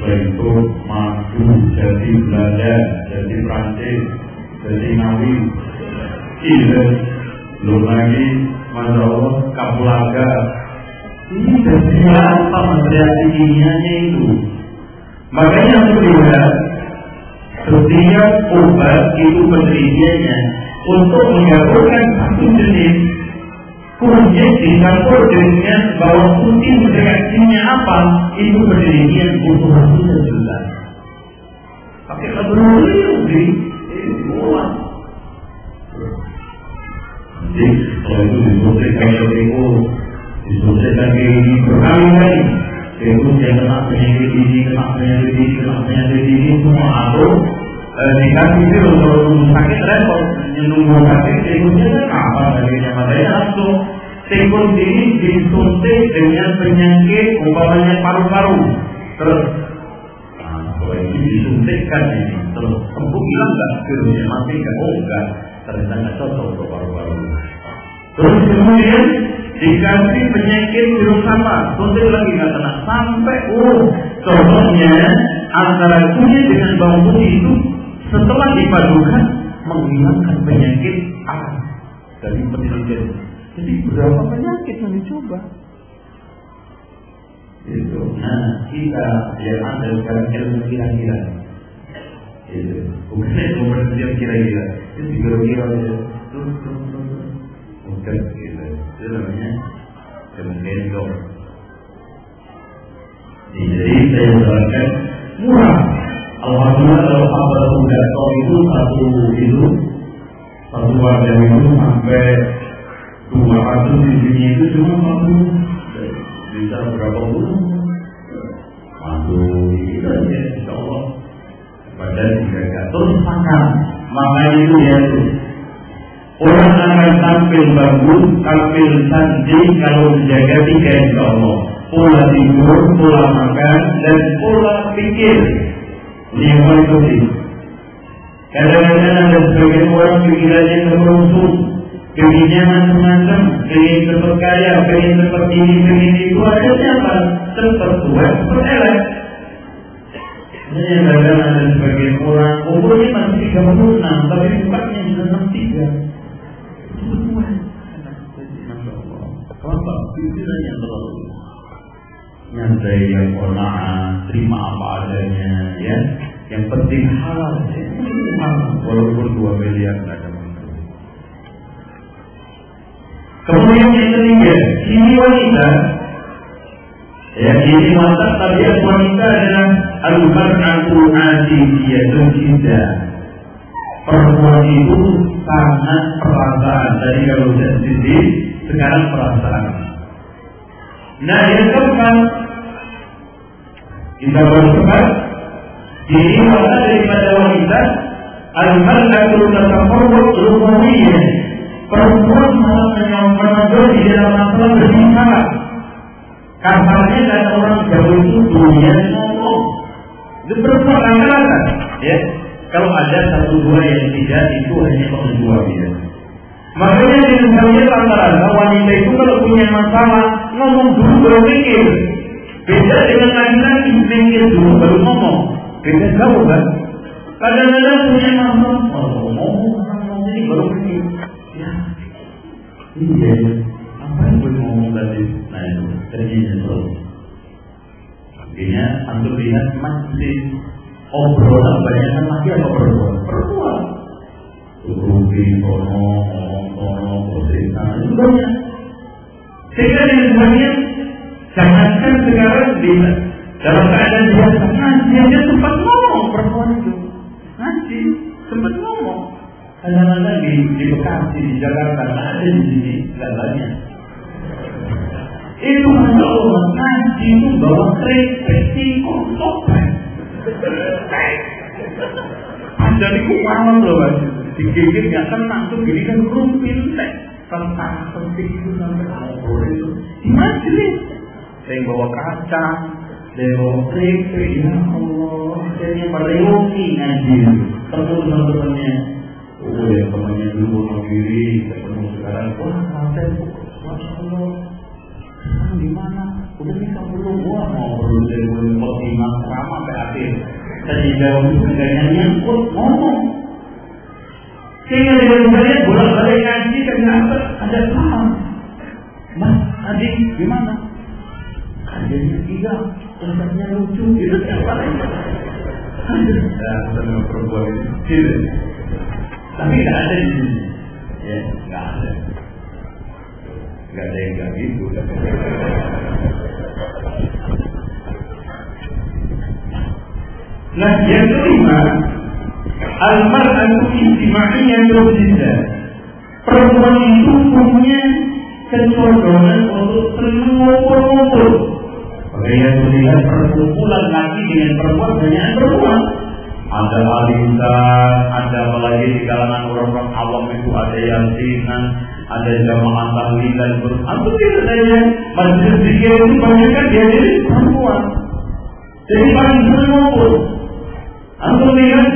S1: itu maju jadi Belanda, jadi Prancis, jadi Ngawi. Iya, belum lagi Masya Allah Kapulaga. Ini apa material kimianya itu? Makanya aku lihat setiap obat itu penelitiannya untuk menggabungkan satu jenis kunyit dicampur dengan bawang putih reaksinya apa? Itu penelitian untuk hasilnya jelas pakai kabel di muat jadi kalau itu kayak itu disuntik lagi. Berkali-kali itu yang kena penyakit ini, kena penyakit ini, kena penyakit ini semua aku dikasih itu untuk sakit repot menunggu sakit tikusnya apa dari yang langsung tikus ini disuntik dengan penyakit umpamanya paru-paru terus nah, ini disuntikkan ini terus sembuh hilang nggak virusnya mati nggak oh enggak ternyata nggak cocok untuk paru-paru terus kemudian dikasih penyakit virus apa suntik lagi nggak kena sampai oh contohnya antara kunyit dengan bawang putih itu setelah dipadukan menghilangkan penyakit A dari penelitian. Jadi berapa penyakit yang dicoba? Itu. Nah, kita yang ada sekarang ilmu kira-kira. Itu. Bukan ilmu penelitian kira-kira. Itu kira-kira aja. Bukan gitu. Itu namanya. Jadi saya sarankan murah Alhamdulillah kalau sudah tahu itu satu itu satu warga itu sampai dua ratus di sini itu cuma satu. Bisa berapa bulan Madu kita ya Insya Allah. Badan dijaga terus makan makan itu ya itu Orang akan tampil bagus, tampil cantik kalau menjaga tiga insya Allah. Pola tidur, pola makan, dan pola pikir nikmat itu Kadang-kadang ada sebagian orang pikirannya terusuk, pengennya macam-macam, pengen cepat kaya, pengen seperti ini, pengen itu, akhirnya apa? Cepat tua, cepat elek. Ini yang kadang ada sebagian orang, umurnya masih 36, tapi mukanya sudah 63. Cepat tua. Masya Allah. Kenapa? Pikirannya terlalu nyantai yang kona'ah, terima apa adanya, ya. Yang penting halal, walaupun dua miliar tidak ada. Kemudian yang ketiga, ini wanita. Ya, ini watak tabiat wanita adalah al-mar'atu adiyatun cinta. Perempuan itu sangat perasaan. Tadi kalau sudah sendiri, sekarang perasaan. Nah yang keempat kita bersepat ini mana daripada wanita al-mar'atu tasawwur ruhiyah perempuan malah menyambar di dalam masalah berbicara. Kasarnya kata orang Jawa itu dunia ngomong. Itu rata-rata. Ya, kalau ada satu dua yang tidak itu hanya penjual dia. Makanya dengan kalian rata-rata wanita itu kalau punya masalah ngomong dulu baru mikir. Beda dengan laki-laki mikir dulu baru ngomong. Beda jauh kan? Kadang-kadang punya masalah, oh, ngomong, ini baru mikir. Ya, iya, apa yang gue ngomong tadi? Nah itu terjadi terus. Akhirnya antum lihat masih obrolan banyak laki apa perempuan? Perempuan. Rugi, kono, kono, itu banyak. Sehingga dengan banyak, jangankan sekarang di dalam keadaan dia ngaji aja sempat ngomong perempuan itu. Ngaji sempat ngomong. Kadang-kadang di, di Bekasi di Jakarta ada di sini nggak banyak. Itu masya Allah ngaji itu bawa keripik topeng ada di kumalan loh mas digigit nggak kena tuh gini kan rumpin teh tentang penting itu sampai ngobrol itu di majelis saya bawa kacang saya bawa keripik ya Allah. Akhirnya mereungi ngaji ketemu sama temannya. Oh ya temannya dulu bunuh diri. Ketemu sekarang. Wah saya masya Allah. Di mana? Udah nikah belum gua mau belum dari mulai lima sama sampai akhir. Tadi jauh itu nyangkut ngomong sehingga dengan saya bolak balik ngaji ternyata ada paham mas adik gimana kajiannya tiga Tempatnya lucu, itu siapa lagi? Ya, sama perempuan itu. Tapi tidak ada di sini. Ya, nggak ada. Nggak ada yang nggak gitu. Nah, yang kelima, al-mar'atu ijtima'iyyah berbeda. Perempuan itu punya kecenderungan untuk ngumpul-ngumpul. Makanya melihat perkumpulan laki dengan perempuan banyak perempuan. Ada alisan, ada apalagi di kalangan orang-orang awam itu ada yang yasinan, ada jamaah tahlilan Atau tidak saja masjid zikir itu banyak kan dia jadi perempuan. Jadi paling ngumpul. Antum lihat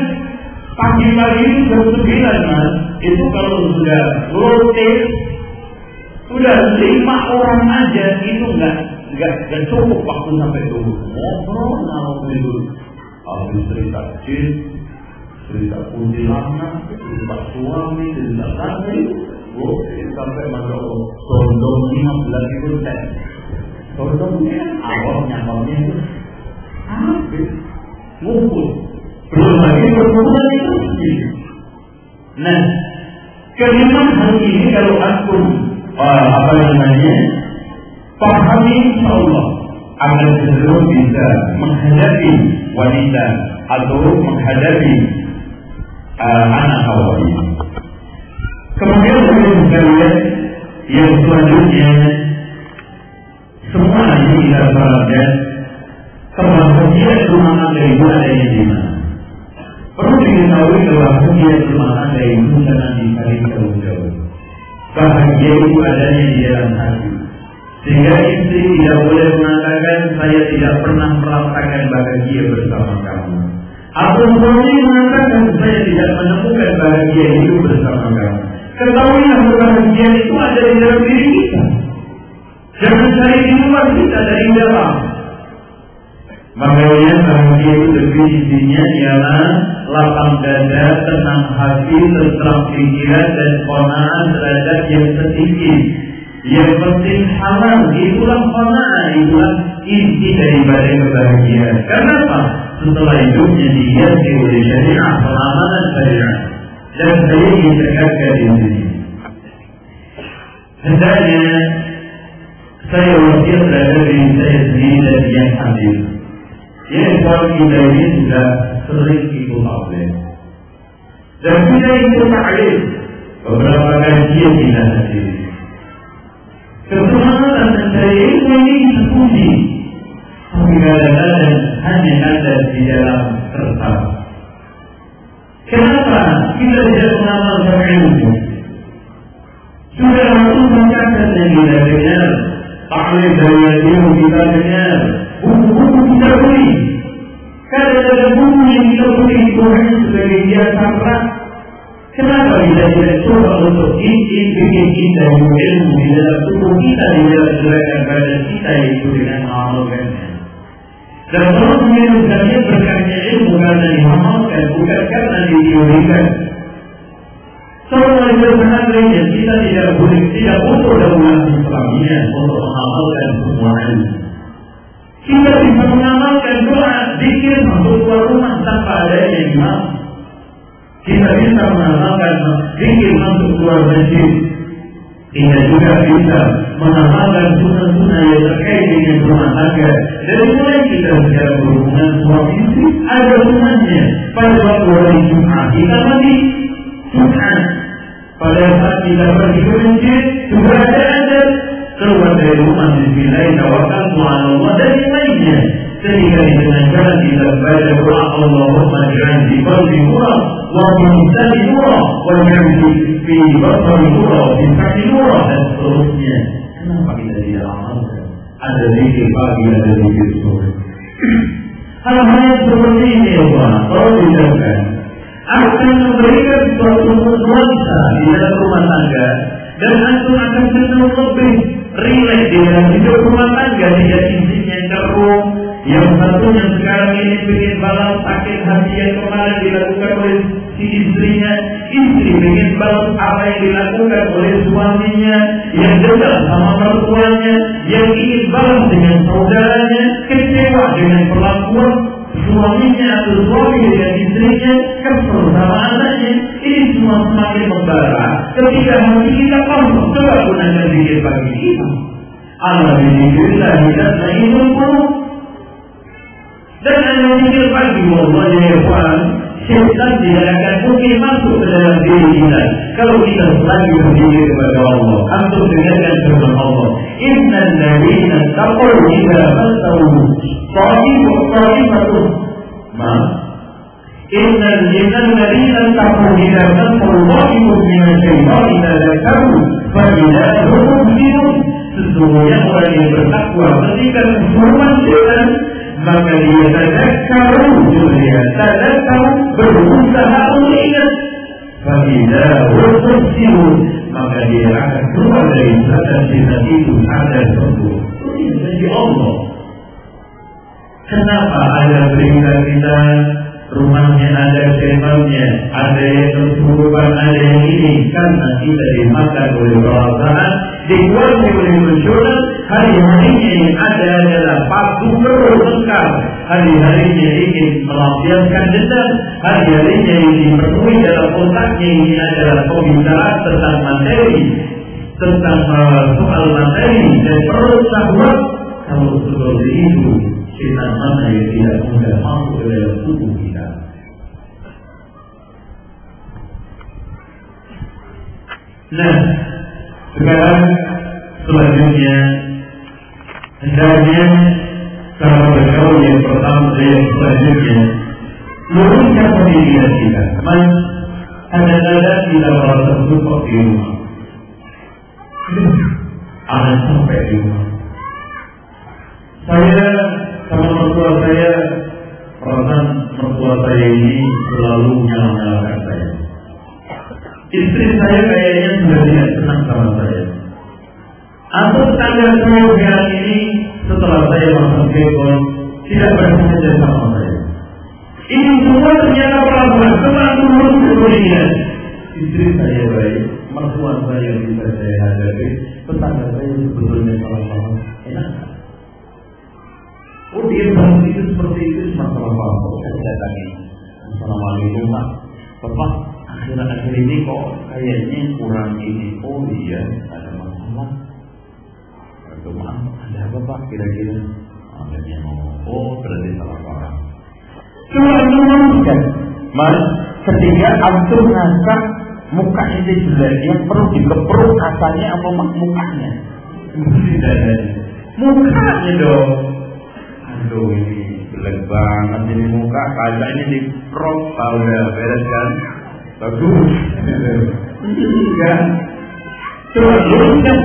S1: pagi-pagi itu jam sembilan mas, itu kalau sudah rutin, sudah lima orang aja itu enggak enggak enggak cukup waktu sampai dulu. Ngobrol ngalor itu, habis cerita jin, cerita kuntilanak, cerita suami, cerita tadi, oh sampai masuk sondong lima belas itu teh. Sondongnya awal nyamannya itu habis ngumpul. Itu Nah, kelima hal ini kalau aku uh, apa namanya pahami Allah akan cenderung bisa menghadapi wanita atau menghadapi uh, anak hawa. Kemudian kita lihat yang selanjutnya semua ini kita perhatikan termasuk dia rumah ada yang di mana. Perlu diketahui bahwa dia rumah tangga ibu jangan dicari jauh-jauh. Bahagia itu adanya di dalam hati. Sehingga istri tidak boleh mengatakan saya tidak pernah merasakan bahagia bersama kamu. Atau suami mengatakan saya tidak menemukan bahagia hidup bersama kamu. Ketahuilah bahagia itu ada di dalam diri kita. Jangan cari di luar kita dari dalam. Makanya bahagia itu definisinya ialah lapang dada, tenang hati, terserang pikiran dan konaan terhadap yang sedikit. Yang penting halal, itulah konaan, itulah inti daripada kebahagiaan. Kenapa? Setelah hidupnya dihiasi oleh syariah, pengamalan syariah. Dan saya ingin tekankan di sini. Hendaknya saya wasiat terhadap diri saya sendiri dan yang hadir. Ya, kalau kita ini sudah sering ikut taklim. Dan kita ikut taklim beberapa kajian kita sendiri. Keselamatan dan saya ini dipuji. Tapi kadang-kadang hanya ada di dalam kertas. Kenapa kita tidak mengamalkan ilmu? yang kita dengar, taklim dari radio kita dengar, sebagai hiasan rak. Kenapa kita tidak coba untuk bikin bikin kita ilmu di dalam tubuh kita di dalam gerakan badan kita itu dengan mengamalkannya. Dan kalau menurutkannya berkatnya ilmu karena diamalkan bukan karena diteorikan. Kalau itu sebenarnya kita tidak boleh tidak butuh dakwah Islamnya untuk mengamalkan semua ilmu. Kita bisa mengamalkan doa zikir masuk keluar rumah tanpa adanya imam. Kita bisa mengamalkan zikir masuk keluar masjid. Kita juga bisa mengamalkan sunnah-sunnah yang terkait dengan rumah tangga. Dari mulai kita secara berhubungan suami istri, ada sunnahnya. Pada waktu hari Jumat, kita mandi Jumat. Pada saat kita pergi ke masjid, juga ada adat keluar dari rumah Bismillah tawakal Allah dan yang lainnya dengan jalan kita baca doa Allahumma ja'al di qalbi nura wa fi lisani nura wa ja'al fi basari nura wa fi sa'ni nura dan seterusnya kenapa kita tidak amalkan ada zikir pagi ada zikir sore hal-hal seperti ini ya Allah kalau dilakukan akan memberikan suatu nuansa di dalam rumah tangga dan antum akan cenderung lebih rileks di dalam hidup rumah tangga tidak isinya keruh yang satunya sekarang ini ingin balas sakit hati yang kemarin dilakukan oleh si istrinya. Istri ingin balas apa yang dilakukan oleh suaminya yang dekat sama mertuanya yang ingin balas dengan saudaranya kecewa dengan perlakuan suaminya atau suami dengan istrinya kesel sama anaknya. Ini semua semakin membara. Ketika hati kita kosong coba gunakan zikir pagi kita. Alhamdulillah itu pun dan pagi Allah ya Tuhan. Syaitan tidak akan mungkin masuk ke dalam diri kita. Kalau kita selalu berdiri kepada Allah Antum dengarkan firman Allah. Inna Ta'ibu ta'ibatu Ma? Sesungguhnya orang yang bertakwa Ketika kesuruhan syaitan maka dia tadakkaru dunia tadakkaru berusaha untuk ingat Fadilah berfungsimu maka dia akan keluar dari sadar cinta itu sadar sembuh ini dari Allah kenapa ada berita kita rumahnya ada semannya ada yang tersurupan ada yang ini. Karena kita dimakan oleh perasaan dikuasai oleh mencoba hari-harinya yang ada adalah patu perut lengkap. Hari-harinya ingin melampiaskan dendam hari-harinya yang dipenuhi dalam otaknya ini adalah pembicaraan tentang materi tentang uh, soal materi dan perut syahwat kalau seperti itu kita mana yang tidak mudah ke dalam tubuh Nah, sekarang selanjutnya hendaknya cara bergaul yang pertama yang selanjutnya luruskan pendidikan kita. Mas, ada-ada kita merasa suka di rumah. Anak sampai di rumah. Saya sama mertua saya perasaan mertua saya ini selalu menyalahkan saya. Istri saya kayaknya sudah tidak senang sama saya. Atau tetangga saya sekarang ini setelah saya masuk kebon tidak bersedia sama saya. Ini semua ternyata perlakuan teman turun kemudian. Istri saya baik, mertua saya bisa saya hadapi, tetangga saya sebetulnya salah-salah enak. Oh dia bilang itu seperti itu masalah apa? Saya datangi. Assalamualaikum Pak. Bapak akhir-akhir ini kok kayaknya kurang ini. Oh iya ada masalah. Ada maaf ada apa Pak kira-kira? Akhirnya ngomong. Oh berarti salah orang. Cuma menemukan. Mas, ketika antum ngangkat muka ini jelek, yang perlu dikepruk katanya apa mukanya? Mukanya dong. Aduh ini jelek banget ini muka kaca ini di prop tahu udah beres kan bagus enggak coba luruskan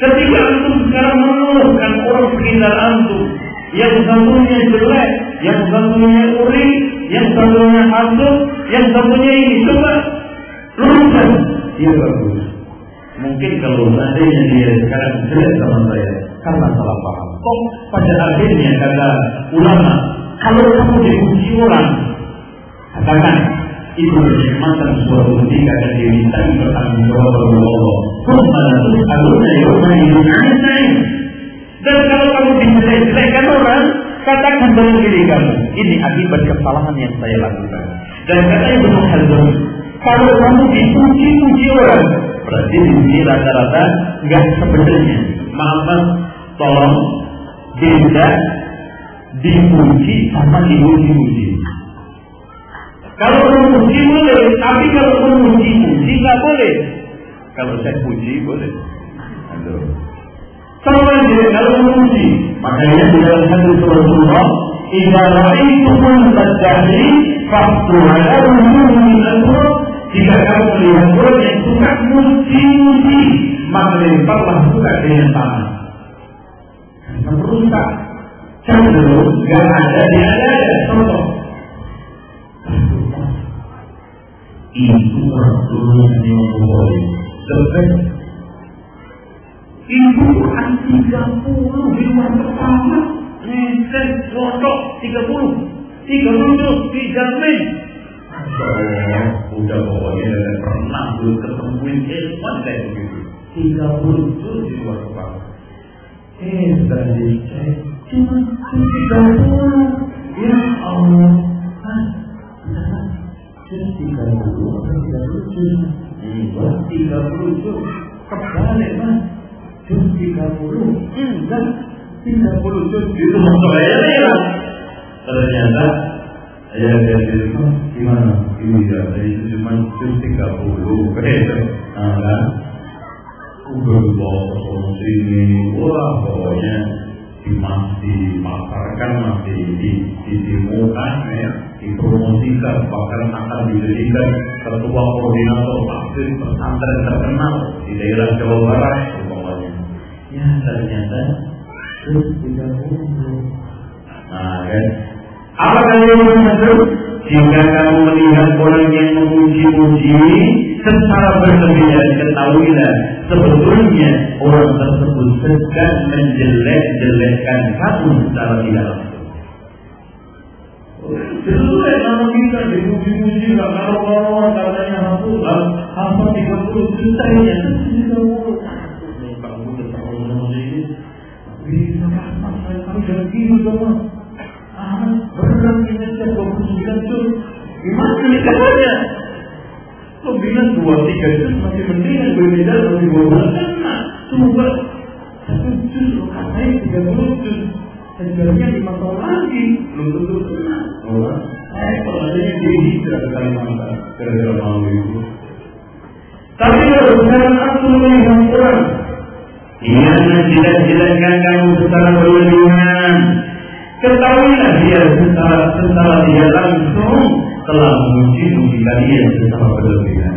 S1: Ketika antum sekarang mengeluhkan orang sekitar antum, yang satunya jelek, yang satunya uri, yang satunya hasut, yang satunya ini coba luruskan. Dia bagus. Mungkin kalau seandainya dia sekarang jelek sama saya, karena salah paham. Kok pada akhirnya kata ulama, kalau kamu dipuji orang, katakan itu kenikmatan suatu ketika dan dimintai bertanggung jawab oleh Allah. Kuma tus'aluna yawma 'anil Dan kalau kamu dijelek-jelekkan orang, katakan dalam diri kamu, ini akibat kesalahan yang saya lakukan. Dan kata Ibnu Hazm, kalau kamu dipuji-puji orang, berarti di sini rata-rata nggak sebenarnya. Maaf, tolong beda dipuji sama dipuji-puji. Kalau memuji boleh, tapi kalau memuji-puji nggak boleh. Kalau saya puji boleh. Aduh. Sama aja kalau memuji. Makanya di dalam hadis Rasulullah, "Idza ra'aytum tadahri fa'tu ala min al Jika kamu melihat orang yang suka muji-muji, maka lemparlah suka dengan tangan. Merusak. Cenderung gak ada, dia ada. Contoh, itu Rasulullah yang Bukhari The Ibu Quran 30 di luar pertama Nesen, rontok 30 30 terus dijamin Allah, udah pokoknya dan pernah belum ketemuin ilmuwan kayak begitu 30 terus di luar kepala Eh, tadi cek cuma 30 Ya Allah? Juz 30 atau 30 juz? Enggak, 30 juz. Kebalik mas. Juz 30. Enggak, 30 juz. Itu maksud saya ya. Ternyata gimana? Cuma juz 30. Keren. Udah bawa sini, wah dimasarkan masih di, didemokan ya dipromosikan bahkan akan dijadikan ketua koordinator vaksin pesantren terkenal di daerah Jawa Barat umpamanya. Ya ternyata terus tidak nah kan. Apa yang maksud jika kamu melihat orang yang memuji-muji secara berlebihan ketahuilah sebetulnya orang tersebut sedang menjelek-jelekkan kamu secara tidak langsung. Jelek nama kita dipuji-puji nggak kalau katanya Rasulullah apa tiga puluh juta ya tiga puluh kamu terlalu ini bisa apa kamu jangan gitu saya dua puluh sembilan tuh gimana nih katanya Lo bilang dua tiga juz masih mendingan berbeda dua belas kena. Coba satu juz lo tiga puluh juz. Sebenarnya lima tahun lagi belum tentu kena. Oh, eh kalau ada yang di hijrah ke Kalimantan gara-gara itu. Tapi kalau sekarang aku melihat orang Ia menjilat-jilatkan kamu secara berlebihan. Ketahuilah dia secara secara dia langsung telah memuji-muji kalian secara berlebihan.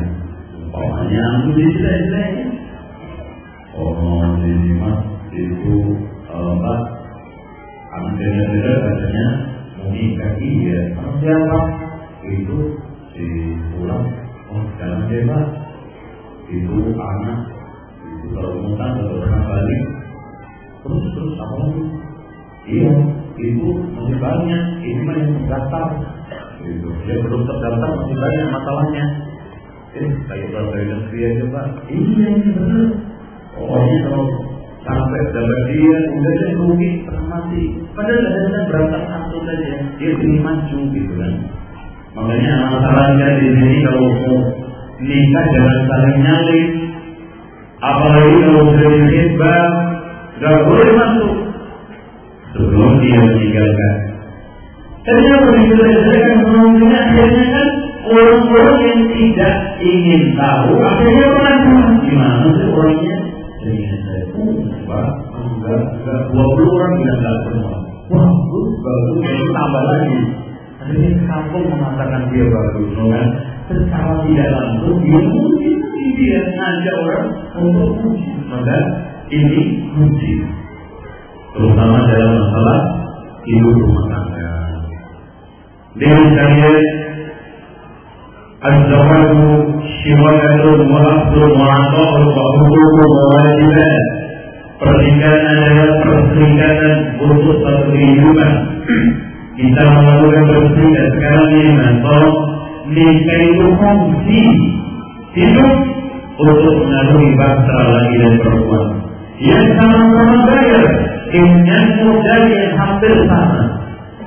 S1: Pokoknya aku dijelek-jelek. Oh, ini mas itu apa? Anak beda-beda katanya iya. Kalau siapa? Itu si pulang. Oh, jangan bebas. Itu anak. Itu kalau muntah kalau pernah balik. Terus terus apa lagi? Iya, itu masih banyak. Ini mah yang terdaftar itu dia belum terdaftar masih banyak masalahnya. Eh kayak dari negeri aja pak. Iya benar. Pokoknya kalau sampai dapat dia udah dia rugi mati padahal ada berangkat satu saja dia ingin maju gitu kan. Makanya masalahnya di sini kalau mau nikah jangan saling nyalip. Apalagi kalau sudah hebat nggak boleh masuk sebelum dia meninggalkan Kenapa dijelek-jelekan sebelumnya akhirnya kan orang-orang yang tidak ingin tahu akhirnya orang gimana sih orangnya? Jadi saya pun pak enggak enggak dua puluh orang bilang enggak semua. Wah bagus bagus tambah lagi. Akhirnya kampung mengatakan dia bagus, kan? Secara tidak langsung dia mungkin dia ngajak orang untuk puji, maka ini kunci terutama dalam masalah hidup rumah tangga. Dengan sekalian الزواج شراكة وأخذ وعطاء وحقوق وواجبات pernikahan adalah perselingkahan untuk satu kehidupan kita melakukan perselingkahan sekarang ini mentor nikah itu fungsi hidup untuk mengalami bangsa lagi dan perempuan yang sama-sama bayar dengan modal yang hampir sama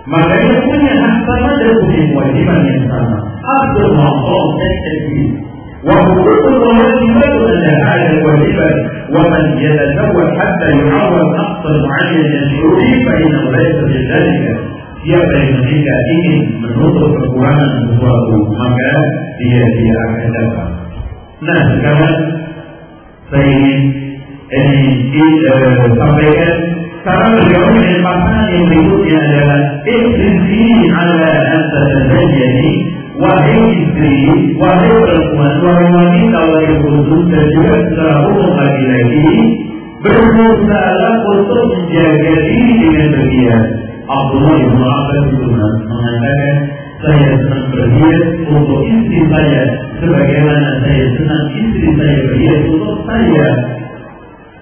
S1: maka dia punya hak sama dan punya kewajiban yang sama أخذ المعصوم التكليف وحقوق الواجبات أنها على الواجبات ومن يتزوج حتى يعوض نقص معين من شروطه فإنه ليس بذلك siapa yang menikah ingin menutup kekurangan sesuatu maka dia tidak akan dapat. Nah sekarang saya ingin ini uh, sampaikan cara bergaul dengan pasangan yang berikutnya adalah istri ala anta tazajjani wahai istri, wahai perempuan, wahai wanita, wahai khusus dan juga secara umum laki-laki berusaha untuk menjaga diri dengan berhias. Abdullah bin Abbas itu mengatakan saya senang berhias untuk istri saya sebagaimana saya senang istri saya berhias untuk saya.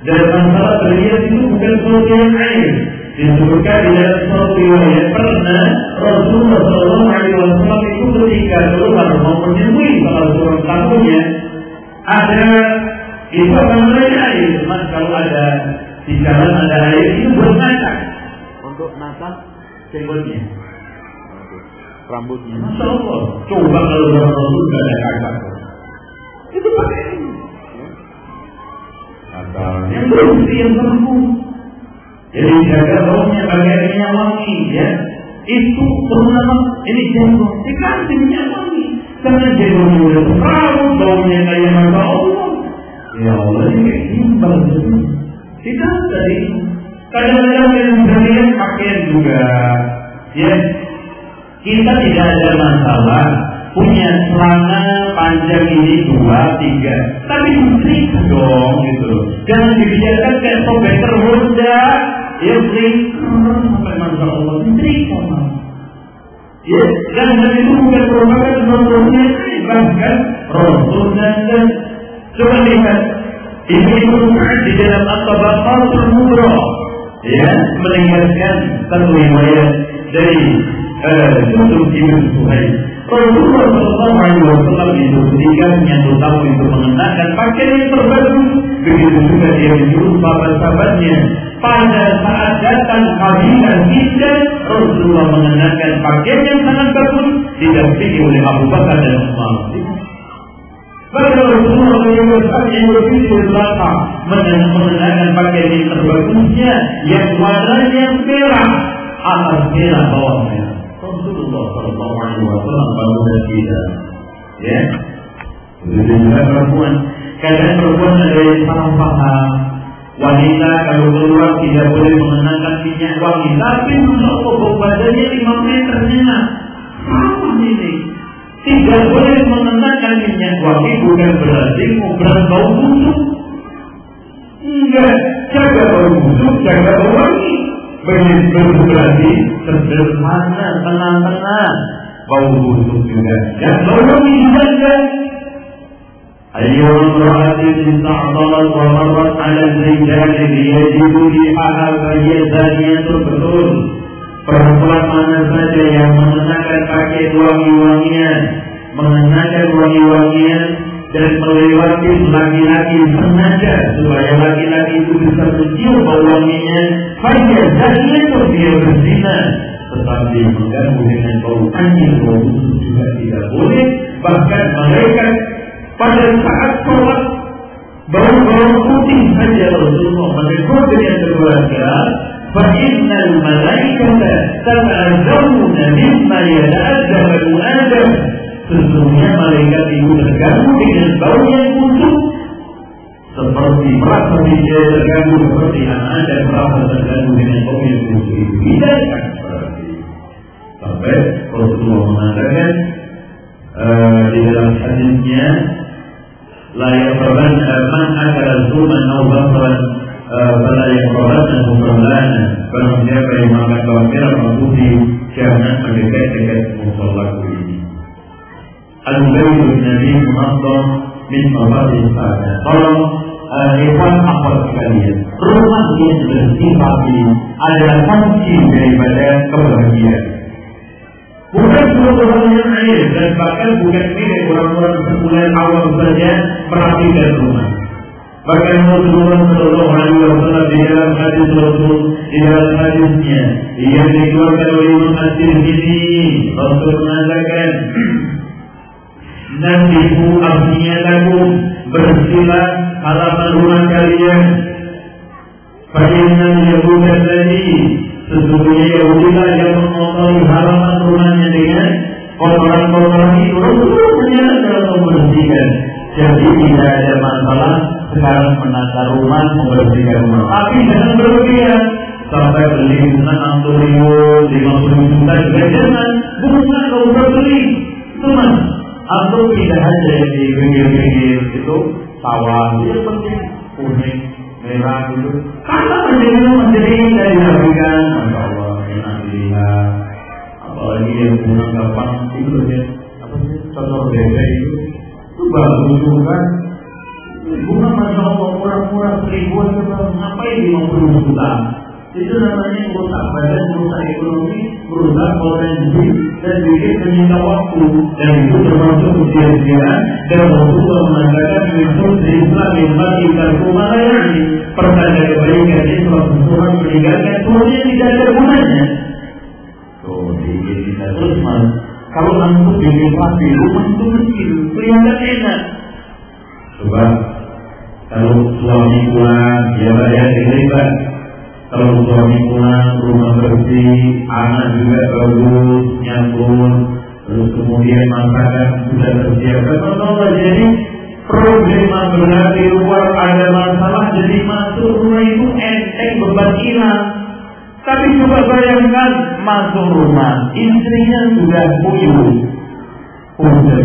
S1: Dan masalah berhias itu bukan sesuatu yang air, disebutkan di dalam suatu riwayat pernah Rasulullah Shallallahu Alaihi Wasallam itu ketika keluar mau menemui salah seorang tamunya ada itu akan mulai air, mas kalau ada di jalan ada air itu buat masak.
S2: Untuk nata jenggotnya rambutnya.
S1: Masya Allah. Coba kalau Rasul tidak ada kakak itu pakai ini asalnya bersih yang sempurna jadi jaga baunya pakai minyak wangi ya. Itu terutama ini jenggot dikasih minyak wangi. Karena jenggotnya udah terlalu baunya kayak mata Allah. Ya Allah ini gimbal Kita tadi kadang-kadang yang berlian pakaian juga ya kita tidak ada masalah punya celana panjang ini dua tiga tapi musrik dong gitu jangan dibiarkan kayak sobek terhunda ya musrik sampai masya Allah. Sama ya dan hal itu bukan merupakan rasulnya bahkan rasul dan coba lihat ini itu di dalam at-tabaqatul mubra ya meninggalkan satu riwayat dari Yusuf ibn Suhaib Rasulullah Shallallahu Alaihi Wasallam menyambut tamu itu mengenakan pakaian yang terbagus, begitu juga dia menyuruh sahabat-sahabatnya pada saat datang kabilan kita Rasulullah mengenakan pakaian yang sangat bagus didampingi oleh Abu Bakar dan Umar. Maka Rasulullah menyebutkan yang berbeda di belakang mengenakan pakaian yang terbagusnya yang warnanya merah atas merah bawah merah. Rasulullah Shallallahu Alaihi Wasallam baru dan ya. Begitu juga perempuan. Kadang perempuan ada yang salah paham. Wanita kalau keluar tidak boleh mengenakan minyak wangi, tapi Masya Allah badannya lima meternya. Sama ini. Tidak boleh mengenakan minyak wangi bukan berarti mau bau busuk. Enggak, jaga bau busuk, jaga bau wangi Begitu berarti sederhana, tenang-tenang. Bau busuk juga. Dan bau wangi juga. أيها امرأة استعطلت ومرت على الرجال ليجدوا ريحها فهي زانية betul. Perempuan mana saja yang mengenakan pakai wangi-wangian, mengenakan wangi-wangian dan melewati laki-laki sengaja supaya laki-laki itu bisa mencium bau wanginya, faya zania itu dia berzina. Tetapi mengganggu dengan bau anjing, bau busuk juga tidak boleh. Bahkan malaikat pada saat sholat bau-bau putih saja Rasulullah menegur dengan keluarga فإن الملائكة تتأذون مما يتأذى بنو آدم Sesungguhnya malaikat itu terganggu dengan bau yang busuk seperti merasa dia terganggu seperti anak Adam merasa terganggu dengan bau yang busuk itu. Tidak akan seperti sampai Rasulullah mengatakan uh, di dalam hadisnya la yafaran man akala zuman aw basaran pada yang sholat dan musolana Barang siapa yang makan kafir atau putih Jangan mendekat-dekat musolaku ini Al-Bayt Nabi Muhammad min Mabadi Sada Tolong Ikhwan sekalian Rumah yang bersih rapi adalah kunci kebahagiaan Bukan seluruh yang air dan bahkan bukan milik orang-orang sebulan awal saja merapikan rumah. Bahkan Rasulullah Shallallahu Alaihi Wasallam di dalam hadis Rasul di dalam hadisnya yang dikeluarkan oleh Imam At-Tirmidzi Rasul mengatakan Nabiku artinya lagu bersihlah halaman rumah kalian. Fa'inna yahuda tadi sesungguhnya Yahudilah yang mengotori halaman rumahnya dengan kotoran-kotoran itu Rasulullah dalam membersihkan. Jadi tidak ada masalah sekarang menata rumah, membersihkan rumah. Tapi jangan berlebihan sampai beli bunga 60 ribu, 50 juta juga jangan. Bunga kalau beli, cuma atau tidak aja yang di pinggir-pinggir itu sawah itu penting kuning merah itu karena menjadi menjadi dari Afrikan masya Allah enak dilihat apalagi yang bunga gampang itu ya apa sih contoh bebek itu. Itu bagus juga. Bunga masya Allah murah-murah seribuan ngapain lima puluh juta itu namanya merusak badan, merusak ekonomi, merusak potensi dan bikin menyita waktu dan itu termasuk usia-usiaan dan Rasulullah mengatakan itu Islam yang bagi rumah ini pertanda kebaikan itu Rasulullah meninggalkan semuanya tidak ada gunanya. Tuh, bikin kita terus. Kalau bikin rapi, rumah itu kecil, kelihatan enak. Coba kalau suami pulang, dia bayar diri kalau suami pulang rumah bersih, anak juga bagus, nyambung, terus kemudian masakan sudah tersiapkan. Allah jadi problema benar di luar ada masalah, jadi masuk rumah itu enteng beban hilang. Tapi coba bayangkan masuk rumah, istrinya sudah puyuh, punten.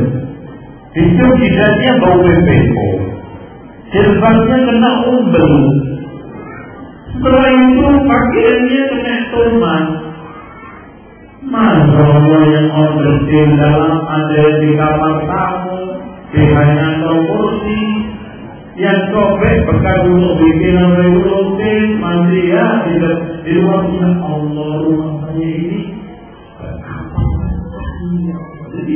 S1: Itu jidatnya bau PPO, jilbabnya kena umbel, setelah itu pakaiannya kena tuman. Masya Allah yang order di dalam ada di kamar tamu, di atau kursi, yang sobek bekas untuk bikin revolusi, mandi ya, di, di luar Allah rumah saya ini. Jadi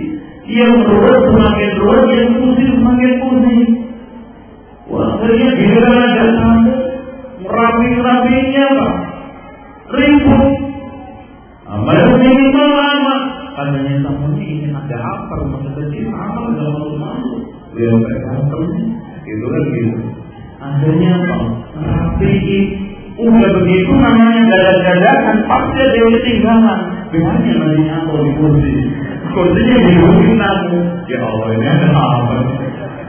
S1: yang ruwet semakin ruwet, yang pusing semakin pusing. Wah, akhirnya giliran ada tamu, rapi-rapinya apa? Ribut. Bayar minimal lama. Katanya tamu ini ingin ada apa rumah kecil apa mau masuk. Dia nggak datang. Gitu kan gitu. Akhirnya apa? Rapi. Udah begitu namanya dada-dadakan pasti ada yang ketinggalan. Gimana nanti aku di kursi? Kursinya di kursi tamu. Ya Allah ini ada apa?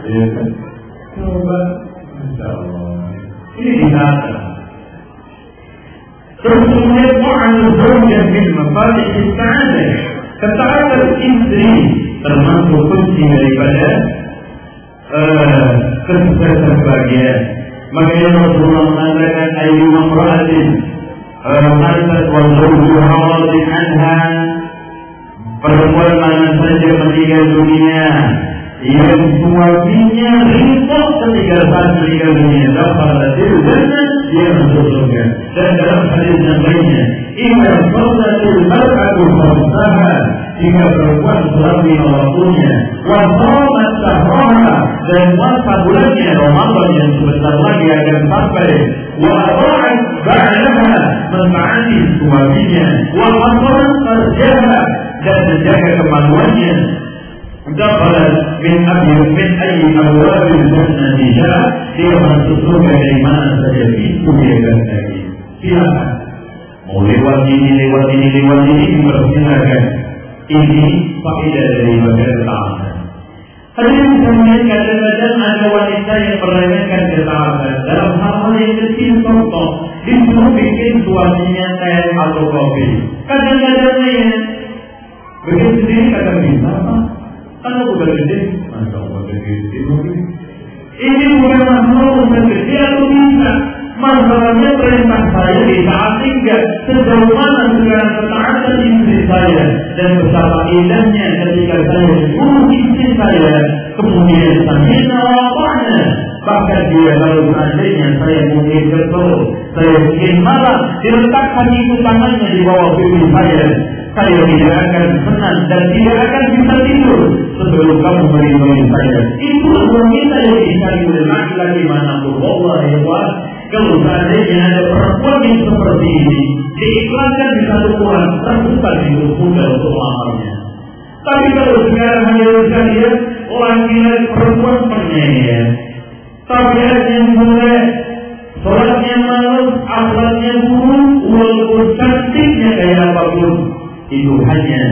S1: Ya kan? Coba. Masya Allah. Ini ista'adah. Ketaatan istri termasuk kunci daripada uh, kesuksesan bahagia. Makanya Rasulullah mengatakan ayu mamra'atin Mantat wa zawju anha Perempuan mana saja meninggal dunia yang suaminya ribut ketika saat meninggal dunia dapat hasil jannah dia masuk surga dan dalam hadis yang lainnya Ina fadlatul mar'atu farsaha jika perempuan selami waktunya wasamat sahraha dan masa bulannya Ramadan yang sebentar lagi akan sampai. Wa ata'at ba'daha. Mentaati suaminya wa hasarat dan menjaga kemaluannya دخلت من أبي من أي أبواب الجنة جاء هي من تسلك الإيمان سجدين سجد النبي silakan mau lewat ini lewat ini lewat ini dipersilakan ini faedah daripada ketaatan Hadirin sekalian kadang-kadang ada wanita yang meremehkan ketaatan dalam hal-hal yang kecil contoh disuruh bikin suaminya teh atau kopi. Kadang-kadang ya bikin sendiri kadang bisa kalau bukan gede, masya Allah gede mungkin. Ini bukan masalah urusan gede atau bisa. Masalahnya perintah saya ditaati enggak sejauh mana sekarang ketaatan istri saya dan betapa indahnya ketika saya dibunuh istri saya kemudian saya nawabahnya bahkan dia kalau seandainya saya mungkin betul saya mungkin malam diletakkan itu tangannya di bawah pipi saya saya tidak akan senang dan tidak akan bisa tidur sebelum kamu melindungi saya. Itu wanita yang dicari oleh laki-laki mana pun. Allah ya kalau seandainya ada perempuan yang seperti ini, diiklankan di satu Quran, terbuka di mudah untuk mengamalnya. Tapi kalau sekarang hanya dia orang gila perempuan penyanyi, yang mulai sholatnya malam, akhlaknya buruk, walaupun cantiknya kayak apa pun, itu hanya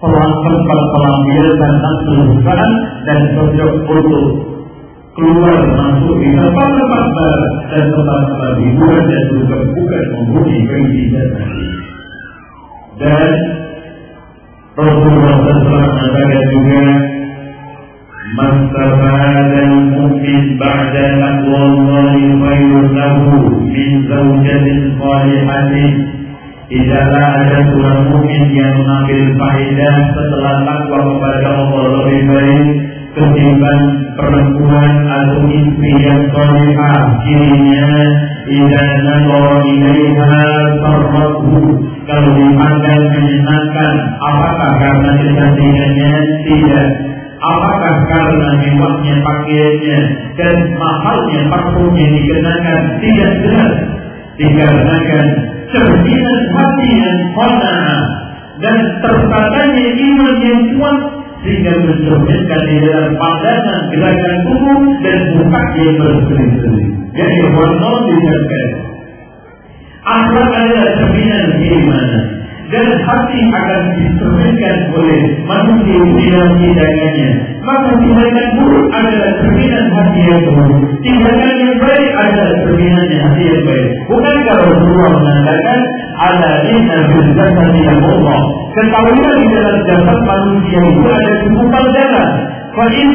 S1: pelan tempat dan dan cocok untuk keluar masuk di tempat-tempat barat dan tempat-tempat hiburan dan bukan bukan gengsi dan hati. Dan Rasulullah SAW mengatakan juga مستفاد المؤمن بعد تقوى الله خير له من زوجة صالحة Tidaklah ada seorang mukmin yang mengambil faedah setelah takwa kepada Allah lebih baik ketimbang perempuan atau istri yang solehah dirinya tidak nador ilaiha sarrafu kalau dipandang menyenangkan apakah karena kecantikannya tidak apakah karena mewahnya pakaiannya dan mahalnya parfum yang dikenakan tidak jelas dikarenakan cerminan hati yang kona'ah dan tertatanya iman yang kuat sehingga mencerminkan di dalam pandangan gerakan tubuh dan muka yang berseri-seri. Jadi warna dijelaskan. Akhlak adalah cerminan keimanan dan hati akan dicerminkan oleh manusia tindakannya. Maka tindakan buruk adalah cerminan hati yang buruk. Tindakan yang baik adalah cerminan hati yang baik. Bukankah Rasulullah mengatakan ada inna fil jasadi Allah. Ketahuilah di dalam jasad manusia itu ada segumpal darah. Fa in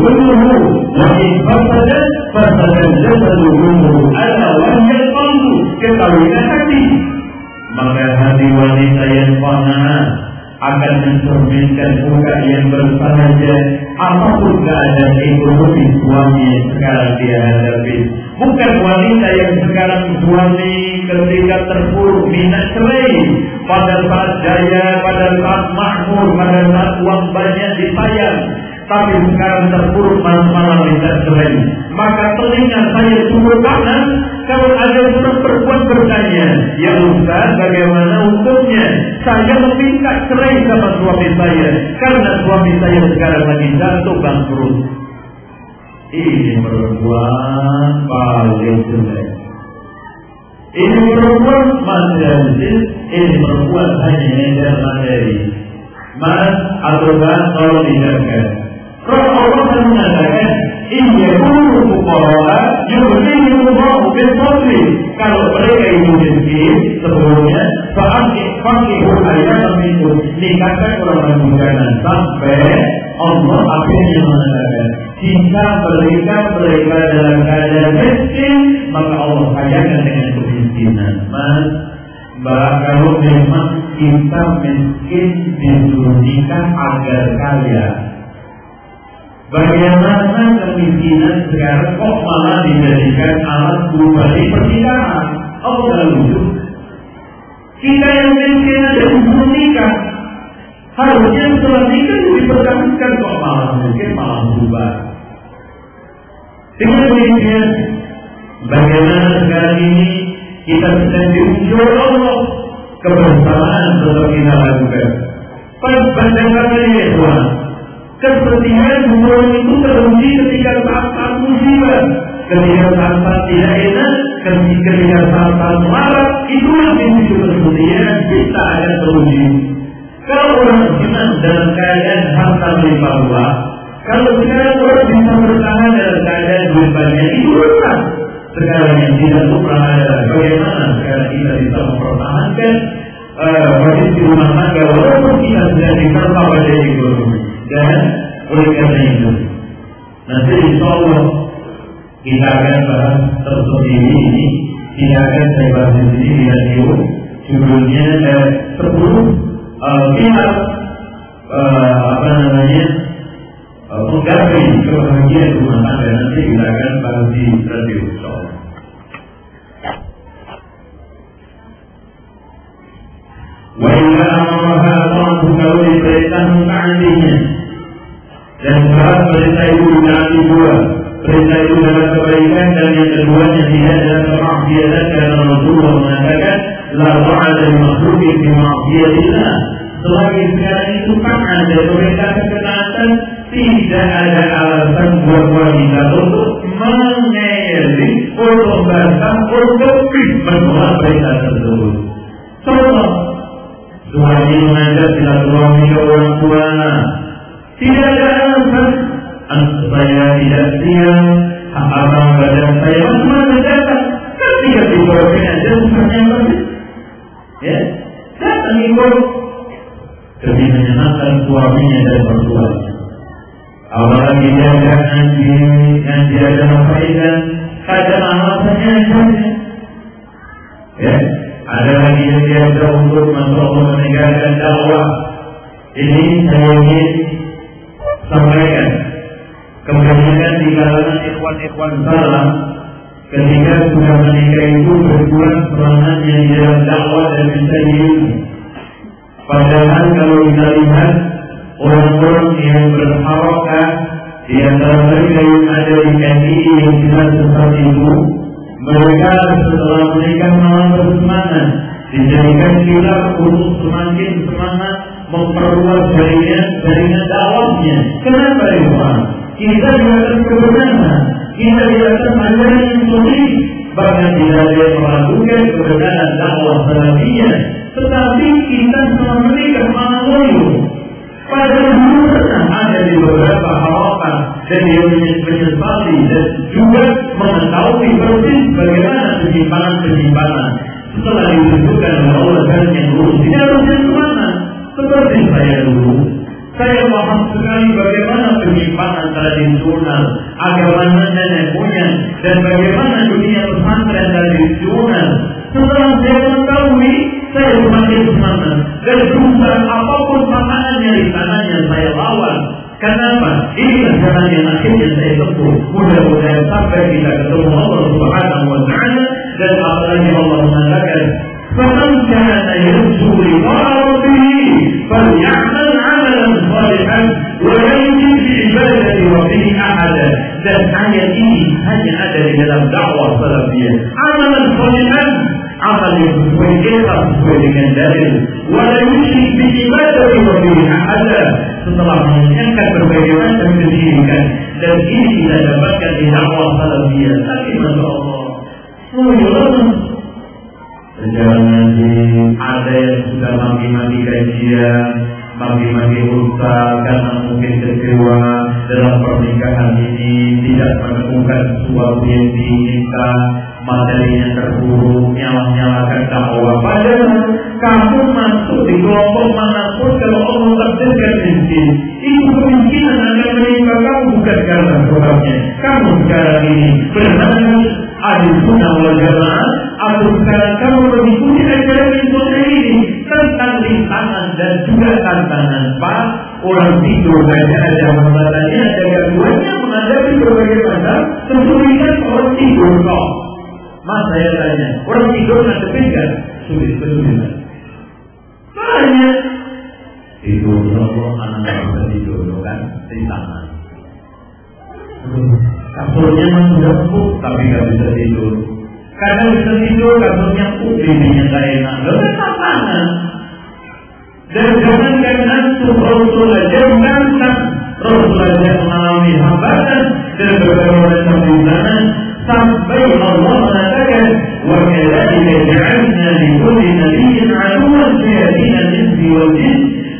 S1: kulluhu wa in fasadat fasadat jasadu kulluhu. Ala wahya qalbu. Ketahuilah hati. Maka hati wanita yang fana akan mencerminkan muka yang bersahaja apa pun keadaan ekonomi suami yang sekarang dia hadapi. Bukan wanita yang sekarang suami ketika terpuruk minat cerai pada saat jaya, pada saat makmur, pada saat uang banyak disayang, tapi sekarang terpuruk malam-malam minta cerai. Maka telinga saya turun kanan kalau ada seorang perempuan bertanya, ya Ustaz bagaimana hukumnya? Saya meminta cerai sama suami saya karena suami saya sekarang lagi jatuh bangkrut. Ini perempuan paling jelek. Ini perempuan materialis, ini perempuan hanya materi. Mas atau kalau dijaga. Kalau Allah mengatakan, Iya dulu fukara yughnihimullahu min fadli. Kalau mereka itu miskin sebelumnya saat fakihul ayat itu nikahkan orang bujana sampai Allah akhirnya mengatakan jika mereka mereka dalam keadaan miskin maka Allah kayakan dengan kemiskinan. Mas, Mbak, kalau memang kita miskin disuruh agar kaya, Bagaimana kemiskinan sekarang kok malah dijadikan alat pribadi pernikahan? Oh, nggak lucu. Kita yang miskin ada hubungan nikah. Harusnya setelah nikah dipertahankan kok malah mungkin malah berubah. Dengan demikian, bagaimana sekarang ini kita sedang diuji Allah kebersamaan tetap kita lakukan. Pada ini Tuhan, Kesedihan hubungan itu terhenti ketika saat-saat musibah. Ketika saat-saat tidak enak, ketika saat-saat marah, itulah pintu kesedihan kita akan teruji. Kalau orang senang dalam keadaan harta melimpah ruah, kalau sekarang orang bisa bertahan dalam keadaan duit banyak, itu rusak. Sekarang yang tidak lupa adalah bagaimana sekarang kita bisa mempertahankan uh, kondisi rumah tangga walaupun kita sudah diterpa pada ekonomi. Dan oleh karena itu, nanti insya Allah kita akan bahas tersebut ini kita akan saya bahas di sini di radio. Judulnya eh, 10 uh, eh, pihak eh, apa namanya eh, uh, menggapai kebahagiaan rumah tangga. Nanti kita akan bahas di radio insya Allah. Diperintah ta'adinya dan berat perintah itu ditaati dua perintah itu adalah kebaikan dan yang keduanya tidak adalah kemaksiatan karena Rasulullah mengatakan la ta'ala li makhluqin fi ma'siyatillah selagi sekarang itu taat dan mereka ketaatan tidak ada alasan buat wanita untuk mengeli untuk bantah untuk menolak perintah tersebut. Contoh, suami mengajak silaturahmi ke orang tua, tidak ada alasan saya tidak siap, abang badan saya macam-macam datang. Ketika dibawakan aja bukannya bagus. Ya, datang ikut demi menyenangkan suaminya dan mertuanya. Dia ada ngaji, ngaji ada faedah, kadang alasannya saja. Ya, ada lagi yang dia untuk masuk menegakkan dakwah. Ini saya ingin sampaikan kebanyakan di kalangan ikhwan-ikhwan salam ketika sudah menikah itu berkurang peranannya di dalam dakwah dan mencari ilmu. Padahal kalau kita lihat orang-orang yang berharokat di antara mereka yang ada di KDI yang jelas seperti itu, mereka setelah menikah malah bersemangat dijadikan kita untuk semakin semangat memperluas jaringan jaringan dakwahnya. Kenapa ya Kita di atas kebenaran, kita di atas ajaran yang sulit, bahkan tidak ada yang meragukan kebenaran dakwah salafiyah. Tetapi kita menikah malah loyo. Padahal ada di beberapa harapan dan dia menyesali dan juga mengetahui persis bagaimana penyimpangan-penyimpangan setelah disebutkan oleh Allah dan yang lurus. Tidak harus yang ke mana? Seperti saya dulu, saya paham sekali bagaimana penyimpangan tradisional, agama nenek moyang, dan bagaimana dunia pesantren tradisional. Setelah saya mengetahui, saya semakin semangat dan berusaha apa pun pasangannya di tanahnya saya lawan. Kenapa? Inilah jalan yang akhirnya saya tempuh. Mudah-mudahan sampai kita ketemu Allah Subhanahu wa taala dan apalagi Allah mengatakan فمن كان يرجو لقاء ربه فليعمل عملا صالحا ويمشي في بلده وفي أحدا. لن تعيدي هل هذا من الدعوة السلفية. عملا صالحا عمل ويجيب ويجيب من دليل ولا يمشي في بلده وفي أحدا. صلى الله عليه وسلم كان من تجيبك لن تجيبك لدعوة السلفية لكن ما شاء الله. Jangan di ada yang sudah mati-mati kajian, mati-mati ustaz karena mungkin kecewa dalam pernikahan ini tidak menemukan sesuatu yang diinginkan, materinya terburuk, nyalah-nyalakan dakwah. Padahal kamu masuk di kelompok mana pun kalau Allah takdirkan miskin, itu kemungkinan akan menimpa kamu bukan karena sebabnya. Kamu sekarang ini benar ada sunnah wal jamaah atau sekarang kamu mengikuti ajaran yang ini. Tentang rintangan dan juga tantangan. Pak orang tidur saja ada masalahnya ada gangguannya menghadapi berbagai macam. Kesulitan orang tidur kok. Mas saya tanya orang tidur ngadepin kan sulit kesulitan banyak tidur Allah anak bisa tidur kan rintangan kasurnya empuk tapi nggak bisa tidur. Kadang bisa tidur kasurnya empuk bibinya nggak enak. Lalu tantangan dan jangankan antum Rasul aja menantang Rasul mengalami hambatan dan berbagai macam rintangan sampai Allah mengatakan wa kadzalika ja'alna li kulli nabiyyin aduwwan syayatin al-insi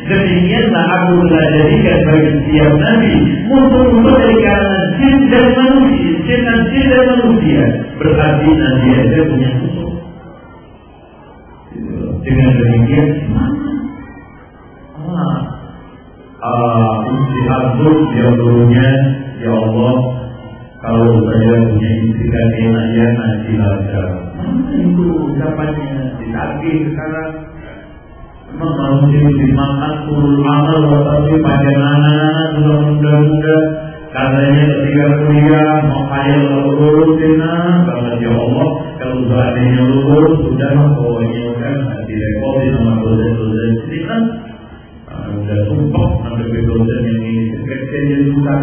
S1: demikianlah aku telah jadikan bagi setiap nabi musuh-musuh dari kalangan jin dan manusia, jin dan jin dan manusia berarti nabi ada punya musuh. Dengan demikian ah, ah, istihad yang dulunya ya Allah kalau saya punya istri dan saya nanti. Mana itu ucapannya ditagih sekarang. Kalau dimakan turun amal tapi pada anak-anak sudah muda-muda katanya ketika kuliah mau kaya lulus kalau ya Allah kalau seandainya lulus sudah pokoknya udah direpotin sama dosen-dosen kita udah sumpah sampai dosen yang ini kecil juga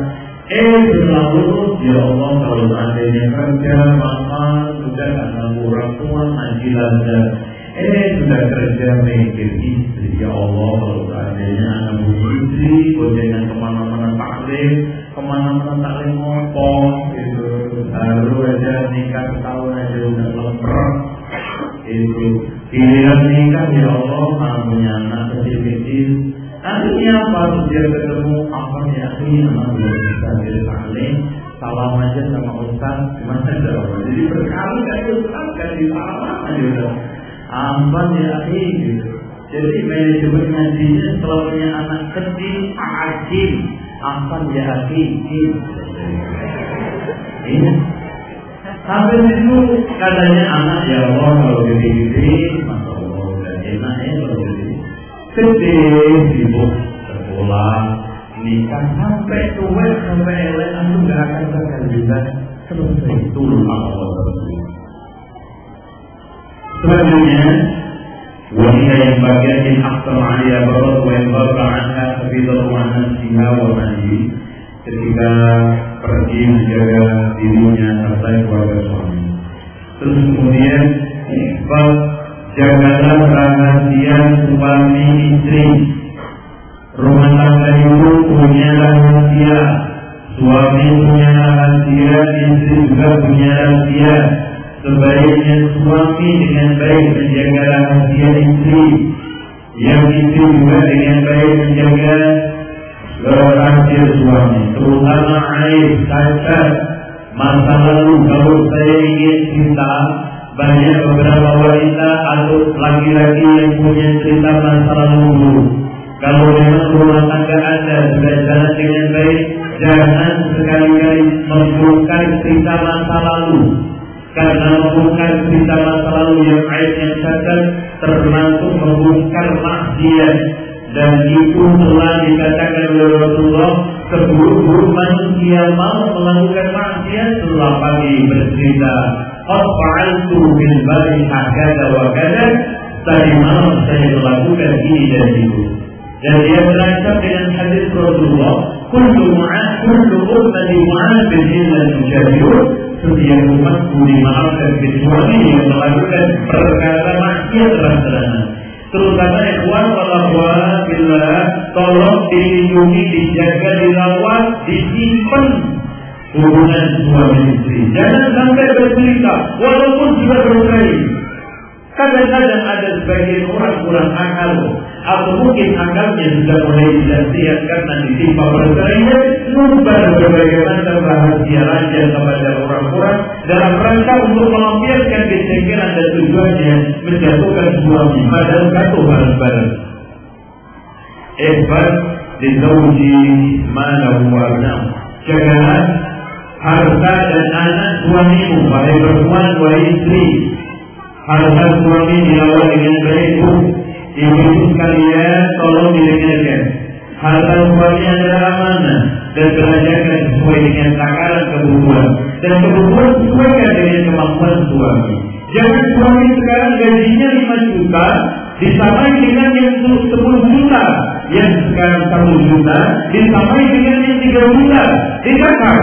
S1: Eh setelah lulus ya Allah kalau seandainya kerja maka sudah karena orang tua ngaji belajar Eh sudah kerja mikir istri ya Allah kalau seandainya anak istri dengan ke mana-mana taklim ke mana-mana taklim ngopong gitu baru aja nikah setahun aja udah lemper itu pilihan nikah ya Allah kalau punya anak kecil-kecil Nantinya apa dia ketemu apa ya ini anak belum bisa jadi taklim salam aja sama ustaz gimana jawabnya jadi berkali-kali ustaz kasih salam aja udah aman ya gitu jadi manajemen ngajinya setelah punya anak kecil hakim aman ya gitu ini sampai situ katanya anak ya Allah kalau gede-gede masya Allah udah enak ya kalau gede gede sibuk sekolah nikah sampai tua sampai elek aku nggak akan juga. Selesai turun Allah. tersebut selanjutnya wanita yang bagian in aktar alia barat wa yang barat anha hafidhah wa nafsiha wa ketika pergi menjaga dirinya serta keluarga suami terus kemudian ikhfal jagalah rahasia suami istri. Rumah tangga itu punya rahasia. Suami punya rahasia istri juga punya rahasia sebaiknya suami dengan baik menjaga rahasia istri yang istri juga dengan baik menjaga rahasia suami terutama aib cacat masa lalu. Kalau saya ingin cerita banyak beberapa wanita atau laki-laki yang punya cerita masa lalu kalau memang rumah tangga anda sudah jalan dengan baik jangan sekali-kali membongkar cerita masa lalu karena membongkar cerita masa lalu yang aib yang cacat termasuk membongkar maksiat. Dan itu telah dikatakan oleh Rasulullah seburuk-buruk manusia mau melakukan maksiat setelah pagi bercerita Qad fa'altu bil bari hakada wa kada tadi malam saya melakukan ini dan itu. Dan dia berancam dengan hadis Rasulullah kullu mu'ad kullu ummati mu'adin illa mujahidun setiap umatku dimaafkan kecuali yang melakukan perkara maksiat terang-terangan terutama ikhwan bahwa bila tolong dilindungi, dijaga, dirawat, disimpan hubungan suami istri. Jangan sampai bercerita, walaupun sudah bercerai. Kadang-kadang ada sebagian orang kurang akal atau mungkin akalnya sudah mulai tidak karena ditimpa perceraian lupa berbagai macam rahasia raja kepada orang-orang dalam rangka untuk melampiaskan kecengkeran dan tujuannya menjatuhkan suami padahal jatuh bareng-bareng. Ehbat dizauji malahu wa abnam. Jagalah harta dan anak suamimu, wahai perempuan, wahai istri. Harta suami dirawat dengan baik, Ibu-ibu sekalian tolong didengarkan. Harta suami adalah amanah dan belajarkan sesuai dengan takaran kebutuhan dan kebutuhan sesuaikan dengan kemampuan suami. Jangan suami sekarang gajinya 5 juta disamai dengan yang 10 juta yang sekarang 1 juta disamai dengan yang 3 juta dikakar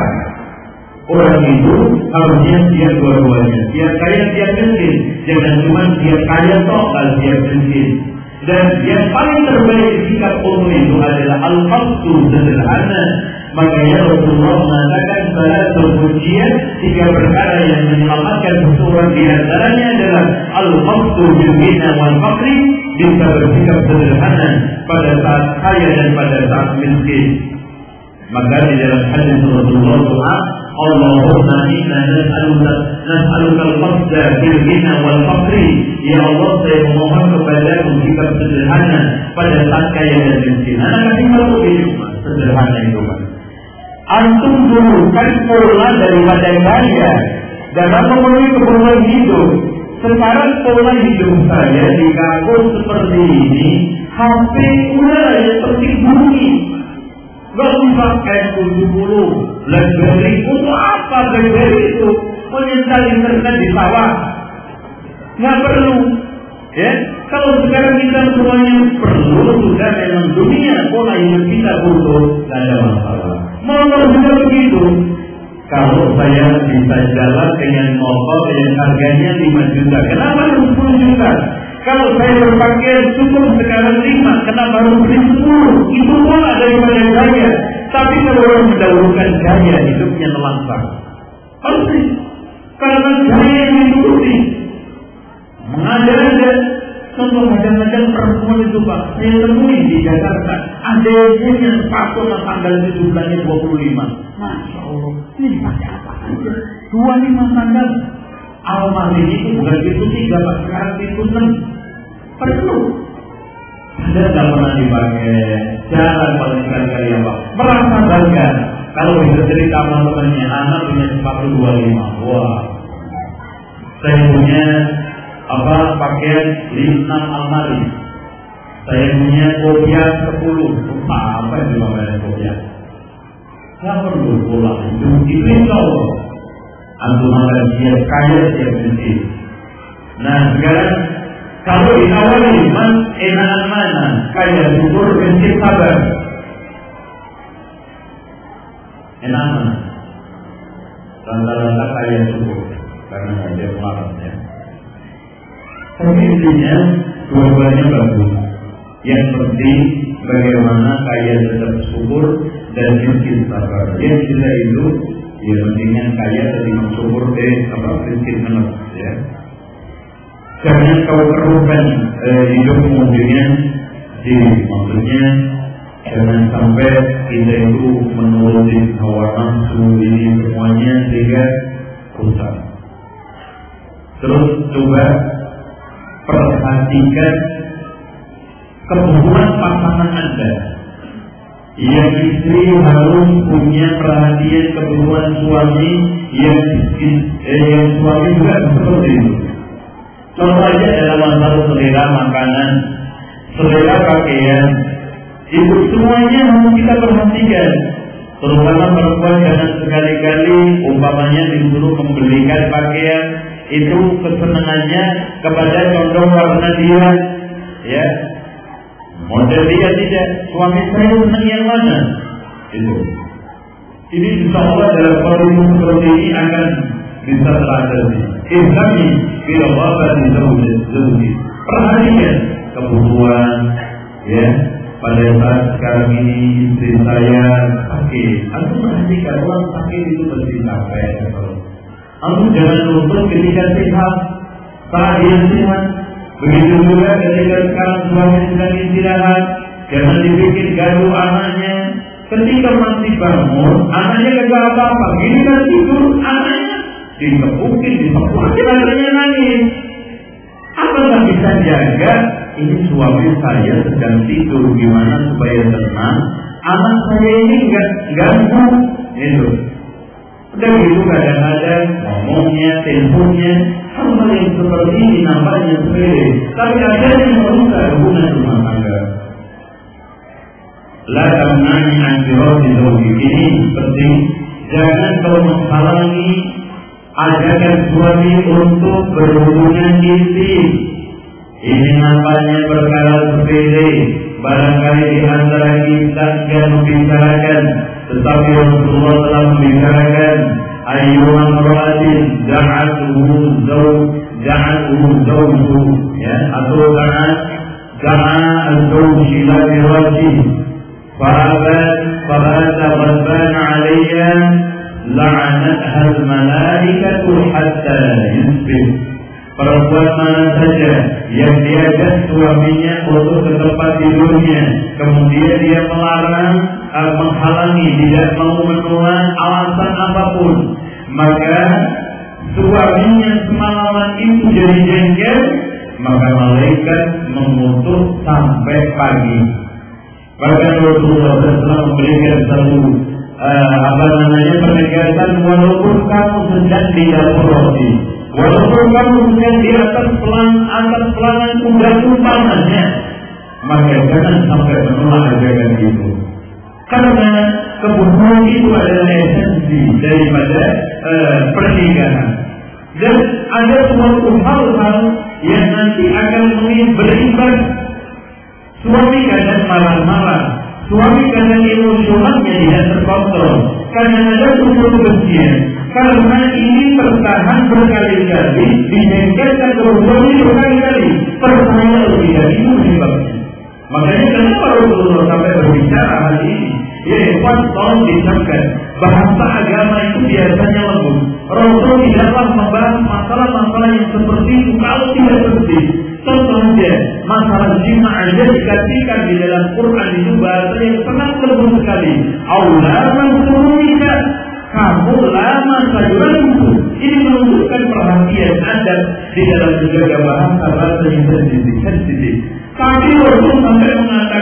S1: orang itu harusnya siap dua-duanya siap kaya siap miskin jangan cuma siap kaya toh kalau siap miskin dan yang paling terbaik sikap umum itu adalah al-qasdu sederhana. Maka ya Rasulullah mengatakan salah terpujian tiga perkara yang menyelamatkan seseorang di antaranya adalah al-qasdu bil wal faqri bisa bersikap sederhana pada saat kaya dan pada saat miskin. Maka di dalam hadis Rasulullah inna nas'aluka nas'aluka al-qasda bil ghina wal faqri ya Allah saya memohon kepadamu sikap sederhana pada saat kaya dan miskin anak kasih tahu ini sederhana itu Pak. Antum dulu kan pola daripada saya. Dalam memenuhi kebutuhan hidup. Sekarang pola hidup saya di kampus seperti ini, HP ya seperti bumi. Gak usah S70, BlackBerry, untuk apa BlackBerry itu? Menyental internet di sawah. Nggak perlu. Ya, kalau sekarang kita semuanya perlu sudah memang dunia pola hidup kita butuh, tidak ada masalah. Motor juga begitu. Kalau saya bisa jalan dengan motor yang harganya 5 juta, kenapa harus 10 juta? Kalau saya berpakaian cukup sekarang 5, kenapa harus beli 10? Itu pola daripada gaya. Tapi kalau orang mendahulukan gaya, hidupnya terlampau. Pasti. Karena gaya yang diikuti. Mengada-ada Contoh macam-macam perempuan itu Pak, saya temui di Jakarta. Ada yang punya sepatu tanggal 17-nya 25. Masya Allah, ini dipakai apa aja? 25 tanggal. Almarhum itu bukan itu tiga Pak, sekarang itu enam. Ada nggak pernah dipakai? Jalan paling sekali-kali ya Pak. Merasa bangga. Kalau bisa cerita sama temannya, anak punya sepatu 25. Wah, saya punya apa pakaian lima almari. Saya punya kopiah sepuluh. Apa yang dipakai kopiah? Saya perlu pulang itu itu Allah. Antum akan siap kaya siap miskin. Nah sekarang kalau ditawari man enakan mana kaya syukur miskin sabar. Enak mana? Rata-rata kaya syukur karena ada pengaruh ya. Tapi intinya dua-duanya bagus. Yang penting bagaimana kaya tetap syukur dan miskin sabar. Yang kita itu ya mendingan kaya tapi syukur deh apa miskin menang ya. Jangan kau keruhkan eh, hidupmu dengan di maksudnya jangan sampai kita itu menuruti hawa nafsu ini semuanya sehingga rusak. Terus coba perhatikan kebutuhan pasangan Anda. Yang istri harus punya perhatian kebutuhan suami yang eh, yang suami juga seperti itu. Contoh aja dalam masalah selera makanan, selera pakaian, itu semuanya harus kita perhatikan. Terutama perempuan jangan sekali-kali umpamanya disuruh membelikan pakaian itu kesenangannya kepada condong warna dia. Ya. Model dia tidak suami saya senang yang mana? Itu. Ini insya Allah dalam kondisi seperti ini akan di zawji perhatikan kebutuhan ya pada saat sekarang ini istri saya sakit aku perhatikan orang sakit itu capek Kamu jangan ketika sehat, saat dia sehat. Begitu juga ketika sekarang suami sedang istirahat, jangan dibikin. Ketika masih bangun, anaknya kagak apa-apa. Gini kan tidur, anaknya dikepukin, disepukin, anaknya nangis. Apa nggak bisa jaga? Ini suami saya sedang tidur, gimana supaya tenang? Anak saya ini nggak ganggu, itu. Dan itu kadang-kadang ngomongnya, teleponnya, hal-hal yang seperti ini nampaknya sepele. Tapi ada yang merusak hubungan rumah tangga. La tamnani an firati zawji ini penting. Jangan kau menghalangi ajakan suami untuk berhubungan intim. Ini nampaknya perkara sepele. Barangkali di antara kita tidak membicarakan tetapi Rasulullah telah membicarakan ayyuhan ra'atin da'atuhu zawj da'atuhu zawju ya atau da'at da'a az-zawj ila firajih fa'abat fa'ata ghadban 'alayya la'anatha al-malaikatu hatta yusbih perempuan mana saja yang diajak suaminya untuk ke tempat tidurnya kemudian dia melarang uh, menghalangi tidak mau menuhan alasan apa pun maka suaminya semalaman itu jadi jengkel maka malaikat mengutuk sampai pagi. Bahkan Rasulullah SAW memberikan satu uh, apa namanya penegasan walaupun kamu sedang di dapur roti, walaupun kamu sedang di atas pelan atas pelanan kuda umpamanya, maka jangan sampai menolak ajaran itu. Karena kebohongan itu adalah esensi daripada uh, pernikahan. Dan ada suatu hal-hal yang nanti akan berimbas suami kadang marah-marah, suami kadang emosionalnya tidak terkontrol karena ada unsur kebencian. Karena ini bertahan berkali-kali, dijengkelkan sekali. Allah mensuruhnya kamu lama sayuran itu. Ini menunjukkan perhatian Anda di dalam menjaga bahasa bahasa yang sensitif. Tapi Rasul sampai mengatakan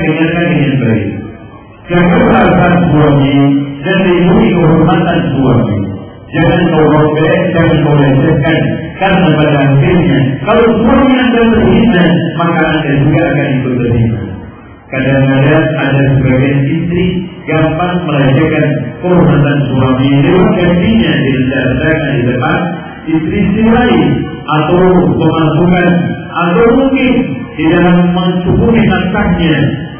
S1: dengarkan dengan baik. Jaga suami dan lindungi kehormatan suami. Jangan kau robek, jangan kau lecehkan. Karena pada akhirnya, kalau suami anda berhina, maka anda juga akan ikut berhina. Kadang-kadang ada sebagian istri gampang melecehkan kehormatan suami lewat gantinya direncanakan di depan istri-istri lain atau pemasukan atau mungkin di dalam mencukupi nafkahnya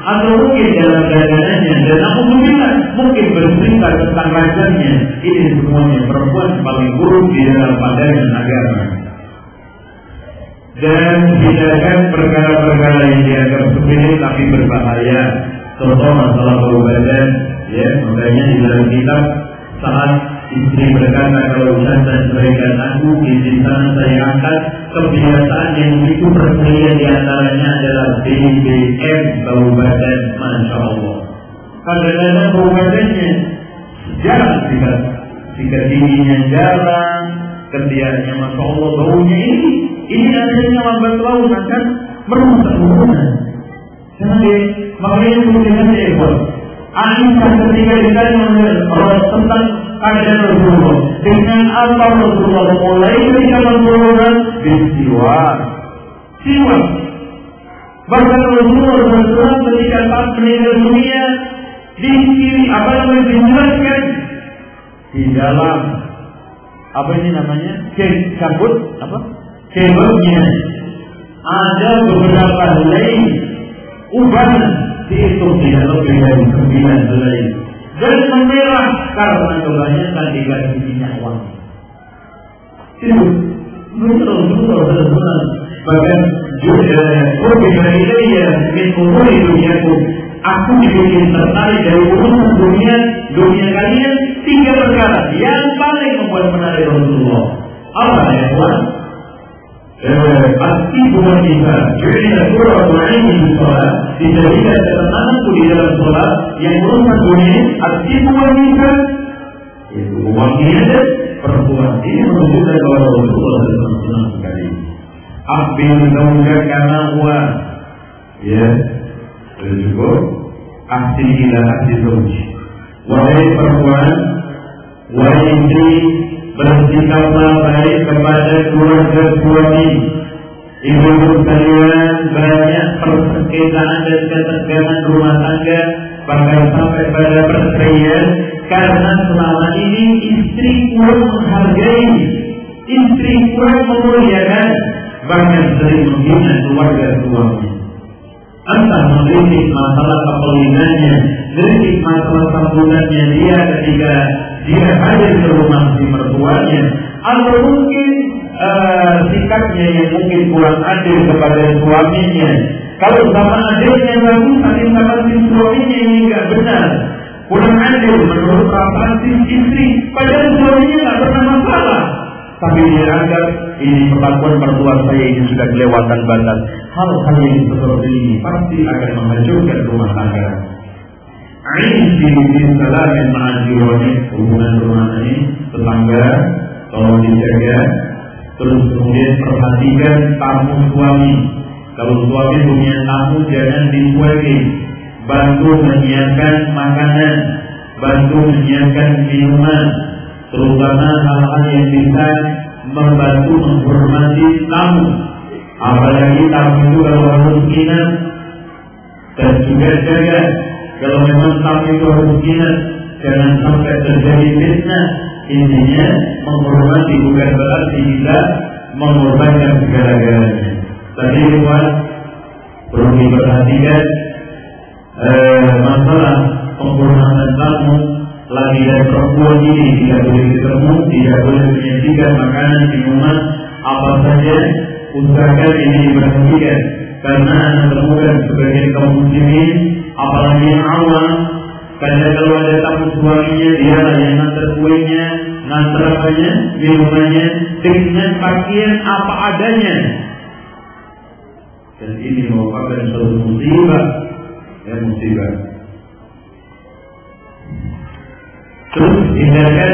S1: atau mungkin dalam dagangannya dan alhamdulillah mungkin bercerita tentang rajanya ini semuanya perempuan paling buruk di dalam pandangan agama. Dan hindarkan perkara-perkara yang dianggap sepele tapi berbahaya contoh masalah bau badan ya makanya di dalam kitab saat istri berkata kalau saya berikan aku sana saya angkat kebiasaan yang itu perselisihan di antaranya adalah BBM bau badan Masya Allah. Kadang-kadang bau badannya jarang jika jika dinginnya jarang ketiaknya Masya Allah baunya ini ini adanya lambat laun akan merusak hubungan. Jadi makanya kemudian saya Aisyah ketika ditanya tentang keadaan Rasulullah. Dengan apa Rasulullah mulai ketika Rasulullah bersiwa siwa bahkan Rasulullah SAW ketika saat meninggal dunia di kiri apa namanya dijelaskan di dalam apa ini namanya cabut apa? Cabutnya ada beberapa helai ubahan dihitung tidak lebih dari sembilan helai dan memerah karena kebanyakan dikasih minyak wangi. Itu betul betul betul bahkan juga berbeda ya min umur duniaku. Aku dibikin tertarik dari urusan dunia dunia kalian tiga perkara yang paling membuat menarik Rasulullah. Apa ya Tuhan pasti bukan kita. Jadi surah Tuhan di sholat dijadikan ketenanganku di dalam sholat yang merupakan dunia bukan kita. Itu wanginya perempuan ini menunjukkan bahwa Rasulullah senang sekali. Abin zaujah karena uang. Ya, juga ahsi ila ahsi zauji. Wahai perempuan, wahai istri, bersikaplah baik kepada keluarga suami. Ibu-ibu sekalian banyak persengketaan dan ketegangan rumah tangga bahkan sampai pada perceraian karena selama ini istri kurang menghargai, istri kurang memuliakan, bahkan sering menghina keluarga suami. Entah mengkritik masalah kepelingannya, kritik masalah sambutannya dia ketika dia hadir ke rumah si mertuanya, atau mungkin uh, sikapnya yang mungkin kurang adil kepada suaminya, Kalau sama adiknya lagi saling sama suaminya ini nggak benar. Kurang adil menurut perasaan si istri. Padahal suaminya nggak pernah masalah. Tapi dia anggap ini perlakuan mertua saya ini sudah kelewatan batas. Hal-hal yang seperti ini pasti akan menghancurkan rumah tangga. Aisy bin salam yang ma'ajironi hubungan rumah ini tetangga tolong dijaga terus kemudian perhatikan tamu suami kalau suami punya tamu jangan dicuekin bantu menyiapkan makanan bantu menyiapkan minuman terutama hal-hal yang bisa membantu menghormati tamu apalagi tamu itu kalau harus ingat dan juga jaga kalau memang harus ingat jangan sampai terjadi fitnah intinya menghormati bukan berarti kita mengorbankan segala-galanya tadi buat perlu diperhatikan eh, masalah penghormatan tamu lagi dan perempuan ini tidak boleh ketemu, tidak boleh menyajikan makanan, minuman, apa saja, usahakan ini diperhatikan. Karena anda temukan sebagian kaum muslimin, apalagi yang awam, karena kalau ada tamu suaminya, dia lah yang ngantar kuenya, ngantar apanya, minumannya, dengan pakaian apa adanya. Dan ini merupakan suatu musibah, ya musibah. Terus hindarkan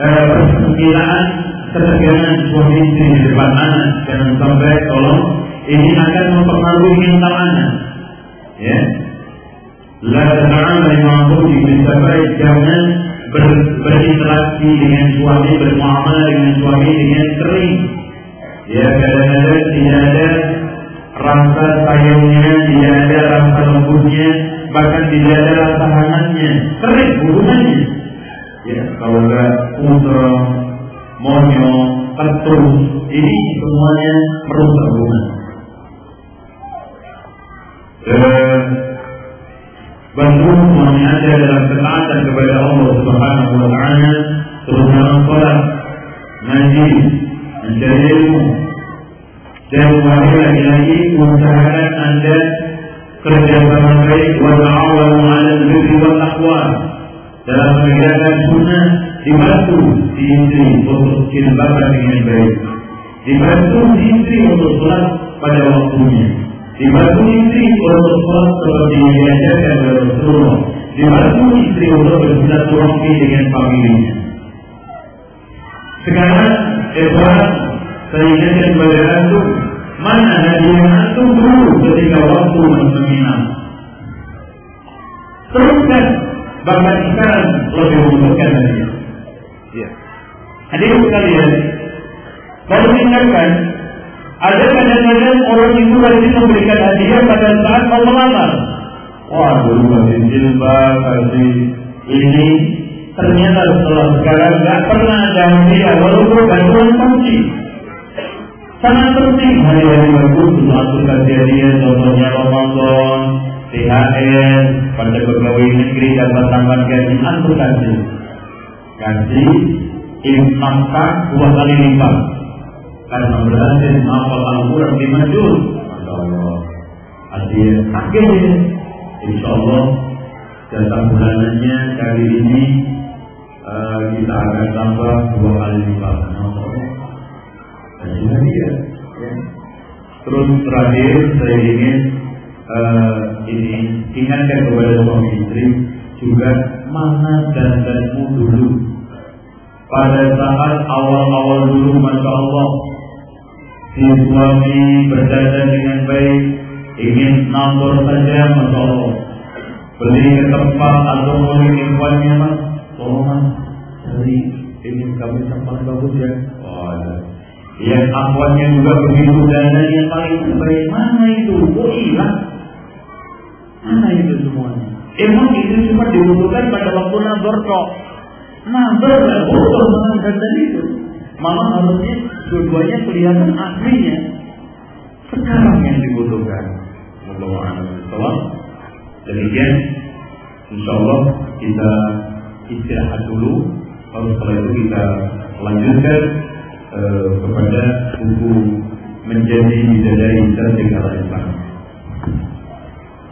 S1: eh, persempilaan ketegangan suami istri di depan anak. Jangan sampai tolong ini akan mempengaruhi mental anak. Ya. La ta'ala ma'budi bisa baik jangan ber, berinteraksi dengan suami, bermuamalah dengan suami dengan sering. Ya kadang-kadang tidak ada rasa sayangnya, tidak ada rasa lembutnya, bahkan tidak ada rasa hangatnya. Sering hubungannya. Ya, kalau enggak putra, monyo, ketus, ini semuanya merusak hubungan. Dan bantu suami anda dalam ketaatan kepada Allah Subhanahu Wa Taala, terutama sholat, ngaji, mencari ilmu, dan wahai laki-laki usahakan anda kerja sama baik wa ta'awanu 'alal birri wal taqwa dalam mengerjakan sunnah dibantu si istri untuk jilbaban dengan baik. Dibantu si istri untuk sholat pada waktunya dibantu istri untuk sholat seperti yang diajarkan oleh Rasulullah dibantu istri untuk bersilaturahmi dengan familinya sekarang Ikhwan saya ingatkan kepada antum mana hadiah antum dulu ketika waktu menseminam. Teruskan bahkan sekarang lebih membutuhkan hadiah. Ya. Hadirin sekalian, kalau ingatkan ada kadang-kadang orang itu rajin memberikan hadiah pada saat mau melamar. Wah, dulu kasih jilbab, kasih ini, ternyata setelah sekarang nggak pernah ada hadiah walaupun bantuan kunci. Sangat penting hari-hari bagus untuk aturkan hadiah contohnya Ramadan, THR, pada pegawai negeri dan tambahan gaji antum kasih. Kasih infakah dua kali lipat. Karena berhasil menghafal Al-Quran lima juz. Masya Allah. Hadiah akhirnya. Insya Allah jatah bulanannya kali ini uh, kita akan tambah dua kali lipat. Haji. Ya. Terus terakhir saya ingin uh, ini ingatkan kepada suami istri juga mana dandanmu dulu pada saat awal-awal dulu masya Allah si suami berdandan dengan baik ingin nampur saja masya Allah beli ke tempat atau beli ikhwannya mas. Tolong mas cari ini kami tempat bagus ya? Oh, yang akhwatnya juga begitu dan yang paling baik. Mana itu? Oh hilang Mana itu semuanya? Emang itu cuma dibutuhkan pada waktu nazar kok. Nazar butuh dengan itu. Malah harusnya dua-duanya kelihatan aslinya. Sekarang yang dibutuhkan. Allah Demikian, insya Allah kita istirahat dulu. Lalu setelah itu kita lanjutkan uh, kepada buku menjadi bidadari cerdik ala Islam.